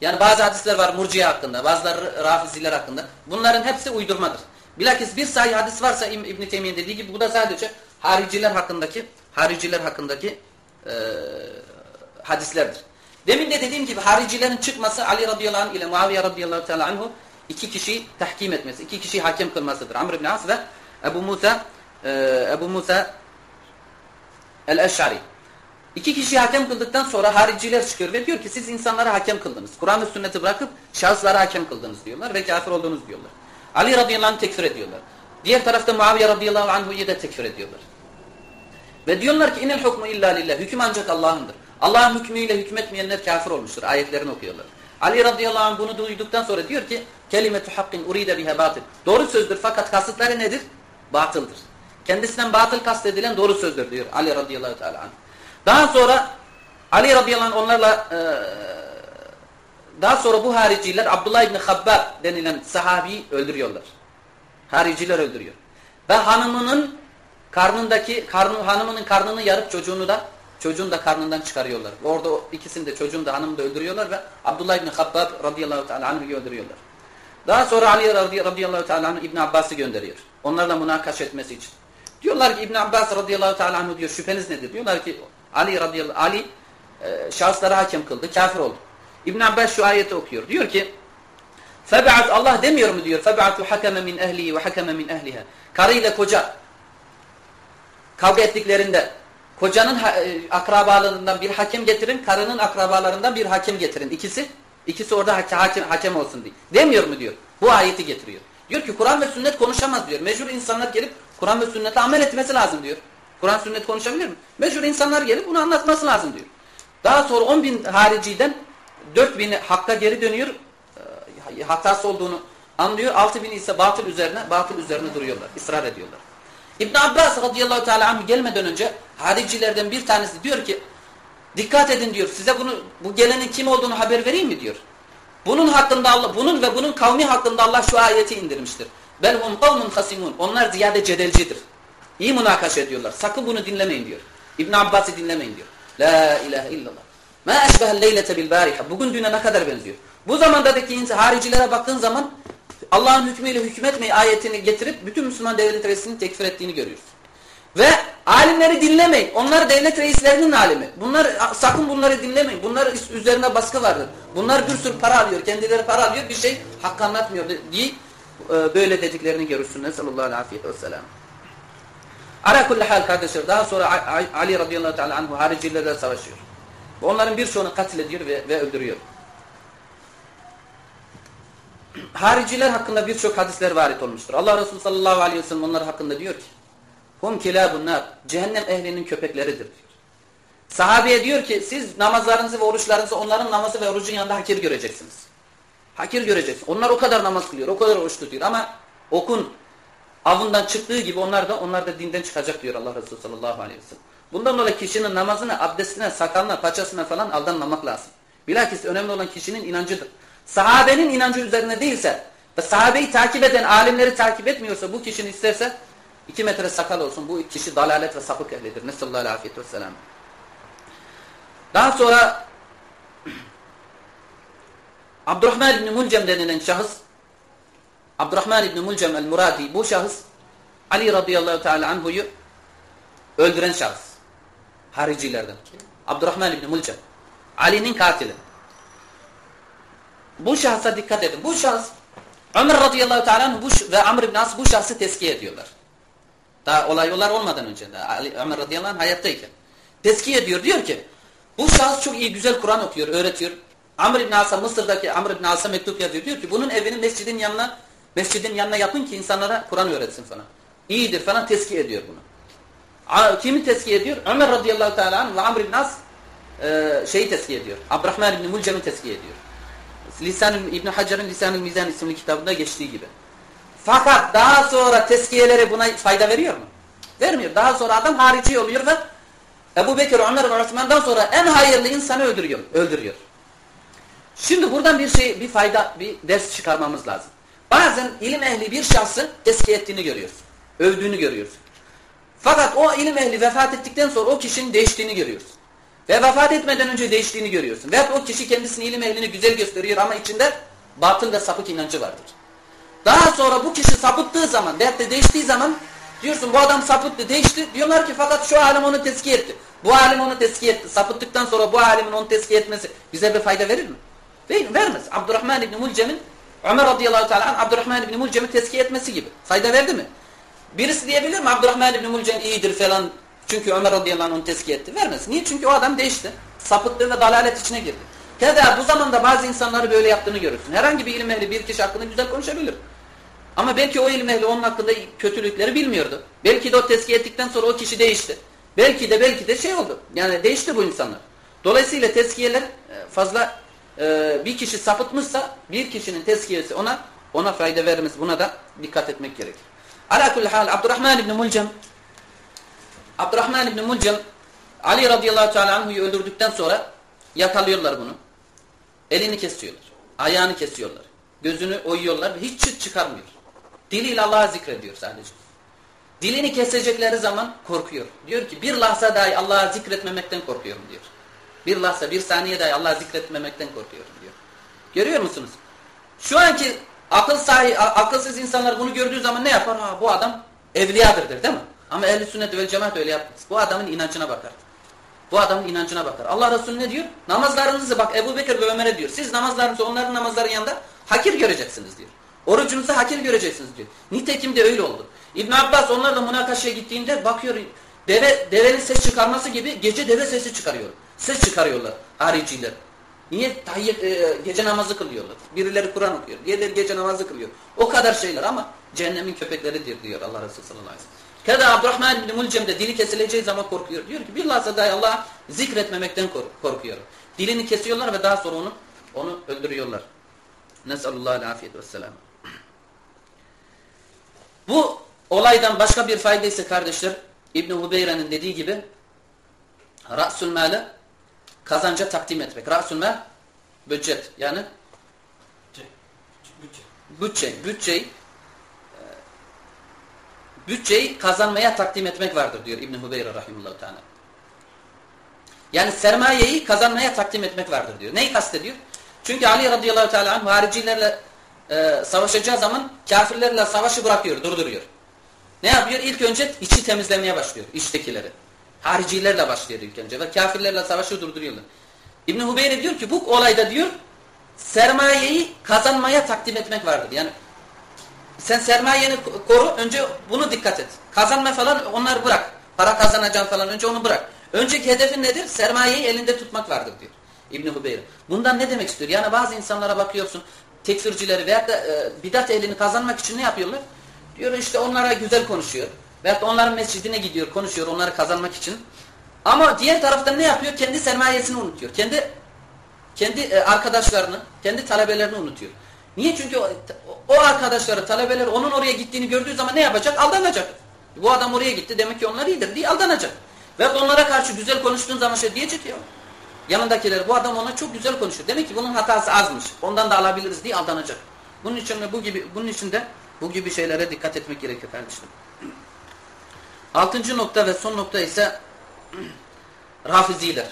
Yani bazı hadisler var murciye hakkında, bazıları rafiziler hakkında. Bunların hepsi uydurmadır. Bilakis bir sahih hadis varsa İbn Teymiyye dediği gibi bu da sadece hariciler hakkındaki hariciler hakkındaki e, hadislerdir. Demin de dediğim gibi haricilerin çıkması Ali radıyallahu anh ile Muaviye radıyallahu teala anhu iki kişi tahkim etmesi, iki kişi hakem kılmasıdır. Amr ibn As ve Ebu Musa e, Ebu Musa el-Eş'ari. İki kişi hakem kıldıktan sonra hariciler çıkıyor ve diyor ki siz insanlara hakem kıldınız. Kur'an ve sünneti bırakıp şahıslara hakem kıldınız diyorlar ve kafir olduğunuz diyorlar. Ali radıyallahu anh tekfir ediyorlar. Diğer tarafta Muaviye radıyallahu anhu'yu da tekfir ediyorlar. Ve diyorlar ki inel hukmu illa lillah. Hüküm ancak Allah'ındır. Allah'ın hükmüyle hükmetmeyenler kafir olmuştur. Ayetlerini okuyorlar. Ali radıyallahu anh bunu duyduktan sonra diyor ki kelimetu hakkin uride bihe batıl. Doğru sözdür fakat kasıtları nedir? Batıldır. Kendisinden batıl kastedilen doğru sözdür diyor Ali radıyallahu teala anh. Daha sonra Ali radıyallahu anh onlarla e, daha sonra bu hariciler Abdullah ibn Habbab denilen sahabeyi öldürüyorlar. Hariciler öldürüyor. Ve hanımının karnındaki karnı, hanımının karnını yarıp çocuğunu da Çocuğunu da karnından çıkarıyorlar. Orada o ikisini de çocuğunu da hanımı da öldürüyorlar ve Abdullah İbni Habbab radıyallahu teala anh'ı öldürüyorlar. Daha sonra Ali radıyallahu teala anh İbn Abbas'ı gönderiyor. Onlarla münakaş etmesi için. Diyorlar ki İbn Abbas radıyallahu teala anh diyor şüpheniz nedir? Diyorlar ki Ali radıyallahu Ali e, şahısları hakem kıldı, kafir oldu. İbn Abbas şu ayeti okuyor. Diyor ki Febaat Allah demiyor mu diyor. Febaatu hakeme min ehli ve hakeme min ehliha. Karı ile koca kavga ettiklerinde kocanın e, akrabalarından bir hakem getirin, karının akrabalarından bir hakem getirin. İkisi ikisi orada hakem, hakem olsun diye. Demiyor mu diyor. Bu ayeti getiriyor. Diyor ki Kur'an ve sünnet konuşamaz diyor. Mecbur insanlar gelip Kur'an ve sünnetle amel etmesi lazım diyor. Kur'an sünnet konuşabilir mi? Mecbur insanlar gelip bunu anlatması lazım diyor. Daha sonra 10 bin hariciden 4 bini hakka geri dönüyor. E, hatası olduğunu anlıyor. 6 bin ise batıl üzerine batıl üzerine duruyorlar. ısrar ediyorlar. İbn Abbas radıyallahu teala anhu gelmeden önce haricilerden bir tanesi diyor ki dikkat edin diyor size bunu bu gelenin kim olduğunu haber vereyim mi diyor. Bunun hakkında Allah bunun ve bunun kavmi hakkında Allah şu ayeti indirmiştir. Belhum kavmun hasimun. Onlar ziyade cedelcidir. İyi münakaşa ediyorlar. Sakın bunu dinlemeyin diyor. İbn Abbas'ı dinlemeyin diyor. La ilahe illallah. Ma eşbehel leylete bil bariha. Bugün düne ne kadar benziyor. Bu zamandaki haricilere baktığın zaman Allah'ın hükmüyle hükmetmeyi ayetini getirip bütün Müslüman devlet reisini tekfir ettiğini görüyoruz. Ve alimleri dinlemeyin. Onlar devlet reislerinin alimi. Bunlar sakın bunları dinlemeyin. Bunlar üzerine baskı vardır. Bunlar bir sürü para alıyor. Kendileri para alıyor. Bir şey hak anlatmıyor diye e, böyle dediklerini görürsün. Sallallahu aleyhi ve sellem. Ara kulli hal kardeşler. Daha sonra Ali radıyallahu teala anhu haricilerle savaşıyor. Onların birçoğunu katlediyor ve, ve öldürüyor. Hariciler hakkında birçok hadisler varit olmuştur. Allah Resulü sallallahu aleyhi ve sellem onlar hakkında diyor ki Hum kilabun nar. Cehennem ehlinin köpekleridir diyor. Sahabeye diyor ki siz namazlarınızı ve oruçlarınızı onların namazı ve orucun yanında hakir göreceksiniz. Hakir göreceksiniz. Onlar o kadar namaz kılıyor, o kadar oruç tutuyor ama okun avından çıktığı gibi onlar da onlar da dinden çıkacak diyor Allah Resulü sallallahu aleyhi ve sellem. Bundan dolayı kişinin namazına, abdestine, sakalına, paçasına falan aldanmamak lazım. Bilakis önemli olan kişinin inancıdır. Sahabenin inancı üzerine değilse ve sahabeyi takip eden alimleri takip etmiyorsa bu kişinin isterse iki metre sakal olsun bu kişi dalalet ve sapık ehlidir. Nesallallahu aleyhi ve sellem. Daha sonra Abdurrahman İbni Mulcem denilen şahıs Abdurrahman İbni Mulcem el-Muradi bu şahıs Ali radıyallahu teala anhuyu öldüren şahıs. Haricilerden. Abdurrahman İbni Mulcem. Ali'nin katili. Bu şahsa dikkat edin. Bu şahs Ömer radıyallahu teala bu ve Amr ibn As bu şahsı tezkiye ediyorlar. Daha olay yollar olmadan önce de Ali, Ömer radıyallahu anh hayattayken. Tezkiye ediyor. Diyor ki bu şahıs çok iyi güzel Kur'an okuyor, öğretiyor. Amr ibn As'a Mısır'daki Amr ibn As'a mektup yazıyor. Diyor ki bunun evini mescidin yanına mescidin yanına yapın ki insanlara Kur'an öğretsin falan. İyidir falan tezkiye ediyor bunu. Kimi tezkiye ediyor? Ömer radıyallahu teala ve Amr ibn As e, şeyi tezkiye ediyor. Abdurrahman ibn Mulcem'i tezkiye ediyor. Lisan İbn Hacer'in Lisan-ı Mizan isimli kitabında geçtiği gibi. Fakat daha sonra teskiyeleri buna fayda veriyor mu? Vermiyor. Daha sonra adam harici oluyor ve Ebu Bekir, Ömer ve Osman'dan sonra en hayırlı insanı öldürüyor. öldürüyor. Şimdi buradan bir şey, bir fayda, bir ders çıkarmamız lazım. Bazen ilim ehli bir şahsı teskiye ettiğini görüyoruz. Övdüğünü görüyoruz. Fakat o ilim ehli vefat ettikten sonra o kişinin değiştiğini görüyoruz. Ve vefat etmeden önce değiştiğini görüyorsun. Ve o kişi kendisini ilim ehlini güzel gösteriyor ama içinde batıl ve sapık inancı vardır. Daha sonra bu kişi sapıttığı zaman veyahut da değiştiği zaman diyorsun bu adam sapıttı değişti. Diyorlar ki fakat şu alim onu tezkiye etti. Bu alim onu tezkiye etti. Sapıttıktan sonra bu alimin onu tezkiye etmesi bize bir fayda verir mi? Vermez. Abdurrahman İbni Mulcem'in Ömer radıyallahu teala Abdurrahman İbni Mulcem'i tezkiye etmesi gibi. Fayda verdi mi? Birisi diyebilir mi Abdurrahman İbni Mulcem iyidir falan çünkü Ömer radıyallahu anh onu tezkiye etti. Vermez. Niye? Çünkü o adam değişti. Sapıttı ve dalalet içine girdi. Keda bu zamanda bazı insanları böyle yaptığını görürsün. Herhangi bir ilim ehli bir kişi hakkında güzel konuşabilir. Ama belki o ilim ehli onun hakkında kötülükleri bilmiyordu. Belki de o tezkiye ettikten sonra o kişi değişti. Belki de belki de şey oldu. Yani değişti bu insanlar. Dolayısıyla tezkiyeler e, fazla e, bir kişi sapıtmışsa bir kişinin tezkiyesi ona ona fayda vermez. Buna da dikkat etmek gerekir. Ala kulli hal Abdurrahman İbni Mulcem Abdurrahman İbni Mulcem Ali radıyallahu teala anhu'yu öldürdükten sonra yakalıyorlar bunu. Elini kesiyorlar. Ayağını kesiyorlar. Gözünü oyuyorlar hiç çıt çıkarmıyor. Diliyle Allah'a zikrediyor sadece. Dilini kesecekleri zaman korkuyor. Diyor ki bir lahza dahi Allah'a zikretmemekten korkuyorum diyor. Bir lahza, bir saniye dahi Allah'a zikretmemekten korkuyorum diyor. Görüyor musunuz? Şu anki akıl sahi, akılsız insanlar bunu gördüğü zaman ne yapar? Ha, bu adam evliyadır der değil mi? Ama ehl-i sünnet ve cemaat öyle yapmaz. Bu adamın inancına bakar. Bu adamın inancına bakar. Allah Resulü ne diyor? Namazlarınızı bak Ebu Bekir ve Ömer'e diyor. Siz namazlarınızı onların namazların yanında hakir göreceksiniz diyor. Orucunuzu hakir göreceksiniz diyor. Nitekim de öyle oldu. İbn Abbas onlarla münakaşaya gittiğinde bakıyor deve devenin ses çıkarması gibi gece deve sesi çıkarıyor. Ses çıkarıyorlar hariciler. Niye? Tahiyyet, e, gece namazı kılıyorlar. Birileri Kur'an okuyor. Diğerleri gece namazı kılıyor. O kadar şeyler ama cehennemin köpekleridir diyor Allah Resulü sallallahu aleyhi ve sellem. Keda Abdurrahman bin Mulcem dili kesileceği zaman korkuyor. Diyor ki bir lahza dahi Allah'a zikretmemekten korkuyor. Dilini kesiyorlar ve daha sonra onu onu öldürüyorlar. Nes'alullahal afiyet vesselam. Bu olaydan başka bir fayda ise kardeşler İbn Hubeyre'nin dediği gibi Ra'sul mali kazanca takdim etmek. Ra'sul mal bütçet yani bütçe. Bütçe, bütçeyi bütçeyi kazanmaya takdim etmek vardır diyor İbn Hubeyre rahimehullah teala. Yani sermayeyi kazanmaya takdim etmek vardır diyor. Neyi kastediyor? Çünkü Ali radıyallahu teala haricilerle e, savaşacağı zaman kafirlerle savaşı bırakıyor, durduruyor. Ne yapıyor? İlk önce içi temizlemeye başlıyor, içtekileri. Haricilerle başlıyor ilk önce ve kafirlerle savaşı durduruyorlar. İbn Hubeyre diyor ki bu olayda diyor sermayeyi kazanmaya takdim etmek vardır. Yani sen sermayeni koru, önce bunu dikkat et. Kazanma falan onları bırak. Para kazanacaksın falan önce onu bırak. Önceki hedefin nedir? Sermayeyi elinde tutmak vardır diyor. İbn Hubeyre. Bundan ne demek istiyor? Yani bazı insanlara bakıyorsun tekfircileri veyahut da e, bidat ehlini kazanmak için ne yapıyorlar? Diyor işte onlara güzel konuşuyor. Veyahut onların mescidine gidiyor, konuşuyor onları kazanmak için. Ama diğer taraftan ne yapıyor? Kendi sermayesini unutuyor. Kendi kendi e, arkadaşlarını, kendi talebelerini unutuyor. Niye? Çünkü o, o arkadaşları, talebeler onun oraya gittiğini gördüğü zaman ne yapacak? Aldanacak. Bu adam oraya gitti demek ki onlar iyidir diye aldanacak. Ve onlara karşı güzel konuştuğun zaman şey diyecek ya. Yanındakiler bu adam ona çok güzel konuşuyor. Demek ki bunun hatası azmış. Ondan da alabiliriz diye aldanacak. Bunun için de bu gibi bunun için de bu gibi şeylere dikkat etmek gerekiyor kardeşlerim. Altıncı nokta ve son nokta ise Rafiziler.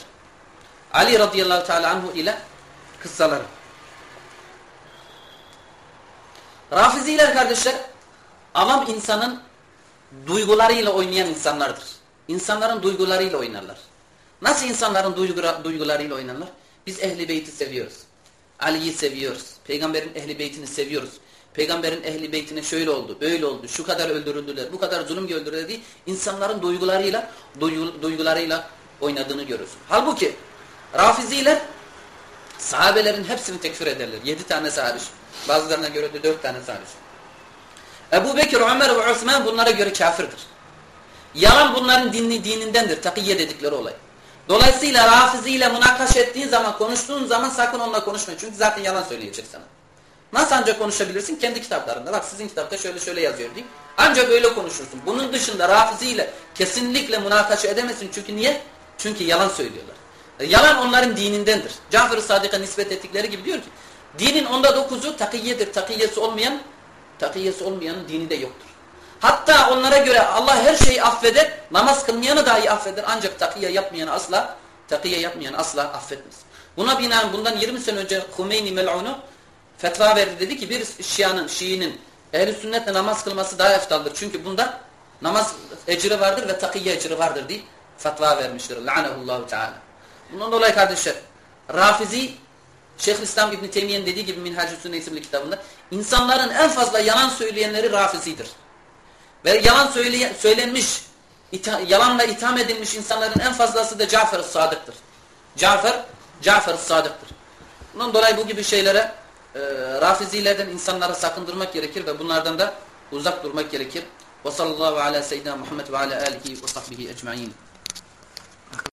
Ali radıyallahu teala anhu ile kıssaları. Rafiziler kardeşler avam insanın duygularıyla oynayan insanlardır. İnsanların duygularıyla oynarlar. Nasıl insanların duygularıyla oynarlar? Biz ehli beyti seviyoruz. Ali'yi seviyoruz. Peygamberin ehli beytini seviyoruz. Peygamberin ehli beytine şöyle oldu, böyle oldu, şu kadar öldürüldüler, bu kadar zulüm öldürüldüler diye insanların duygularıyla duygu, duygularıyla oynadığını görüyorsun. Halbuki Rafiziler sahabelerin hepsini tekfir ederler. Yedi tane sahabe. Bazılarına göre de dört tane sahabe. Ebu Bekir, Ömer ve Osman bunlara göre kafirdir. Yalan bunların dini, dinindendir. Takiyye dedikleri olay. Dolayısıyla Rafizi ile münakaş ettiğin zaman, konuştuğun zaman sakın onunla konuşma. Çünkü zaten yalan söyleyecek sana. Nasıl ancak konuşabilirsin? Kendi kitaplarında. Bak sizin kitapta şöyle şöyle yazıyor diye. Ancak öyle konuşursun. Bunun dışında Rafizi ile kesinlikle münakaşa edemezsin. Çünkü niye? Çünkü yalan söylüyorlar. E, yalan onların dinindendir. Cafer-ı Sadık'a nispet ettikleri gibi diyor ki dinin onda dokuzu takiyyedir. Takiyyesi olmayan takiyyesi olmayanın dini de yoktur. Hatta onlara göre Allah her şeyi affeder. Namaz kılmayanı dahi affeder. Ancak takiye yapmayanı asla takiye yapmayanı asla affetmez. Buna binaen bundan 20 sene önce Hümeyni Mel'unu fetva verdi. Dedi ki bir Şia'nın, Şii'nin ehl sünnetle namaz kılması daha eftaldır. Çünkü bunda namaz ecri vardır ve takiye ecri vardır diye fetva vermiştir. Lanehullahu Teala. Bundan dolayı kardeşler Rafizi Şeyhülislam İbn Teymiye'nin dediği gibi Minhacü Sünne isimli kitabında insanların en fazla yalan söyleyenleri Rafizi'dir. Ve yalan söyleyen, söylenmiş, ita, yalanla itham edilmiş insanların en fazlası da Cafer-ı Sadık'tır. Cafer, Cafer-ı Sadık'tır. Bundan dolayı bu gibi şeylere e, Rafizilerden insanları sakındırmak gerekir ve bunlardan da uzak durmak gerekir. Ve sallallahu ala seyyidina Muhammed ve ala alihi ve sahbihi ecma'in.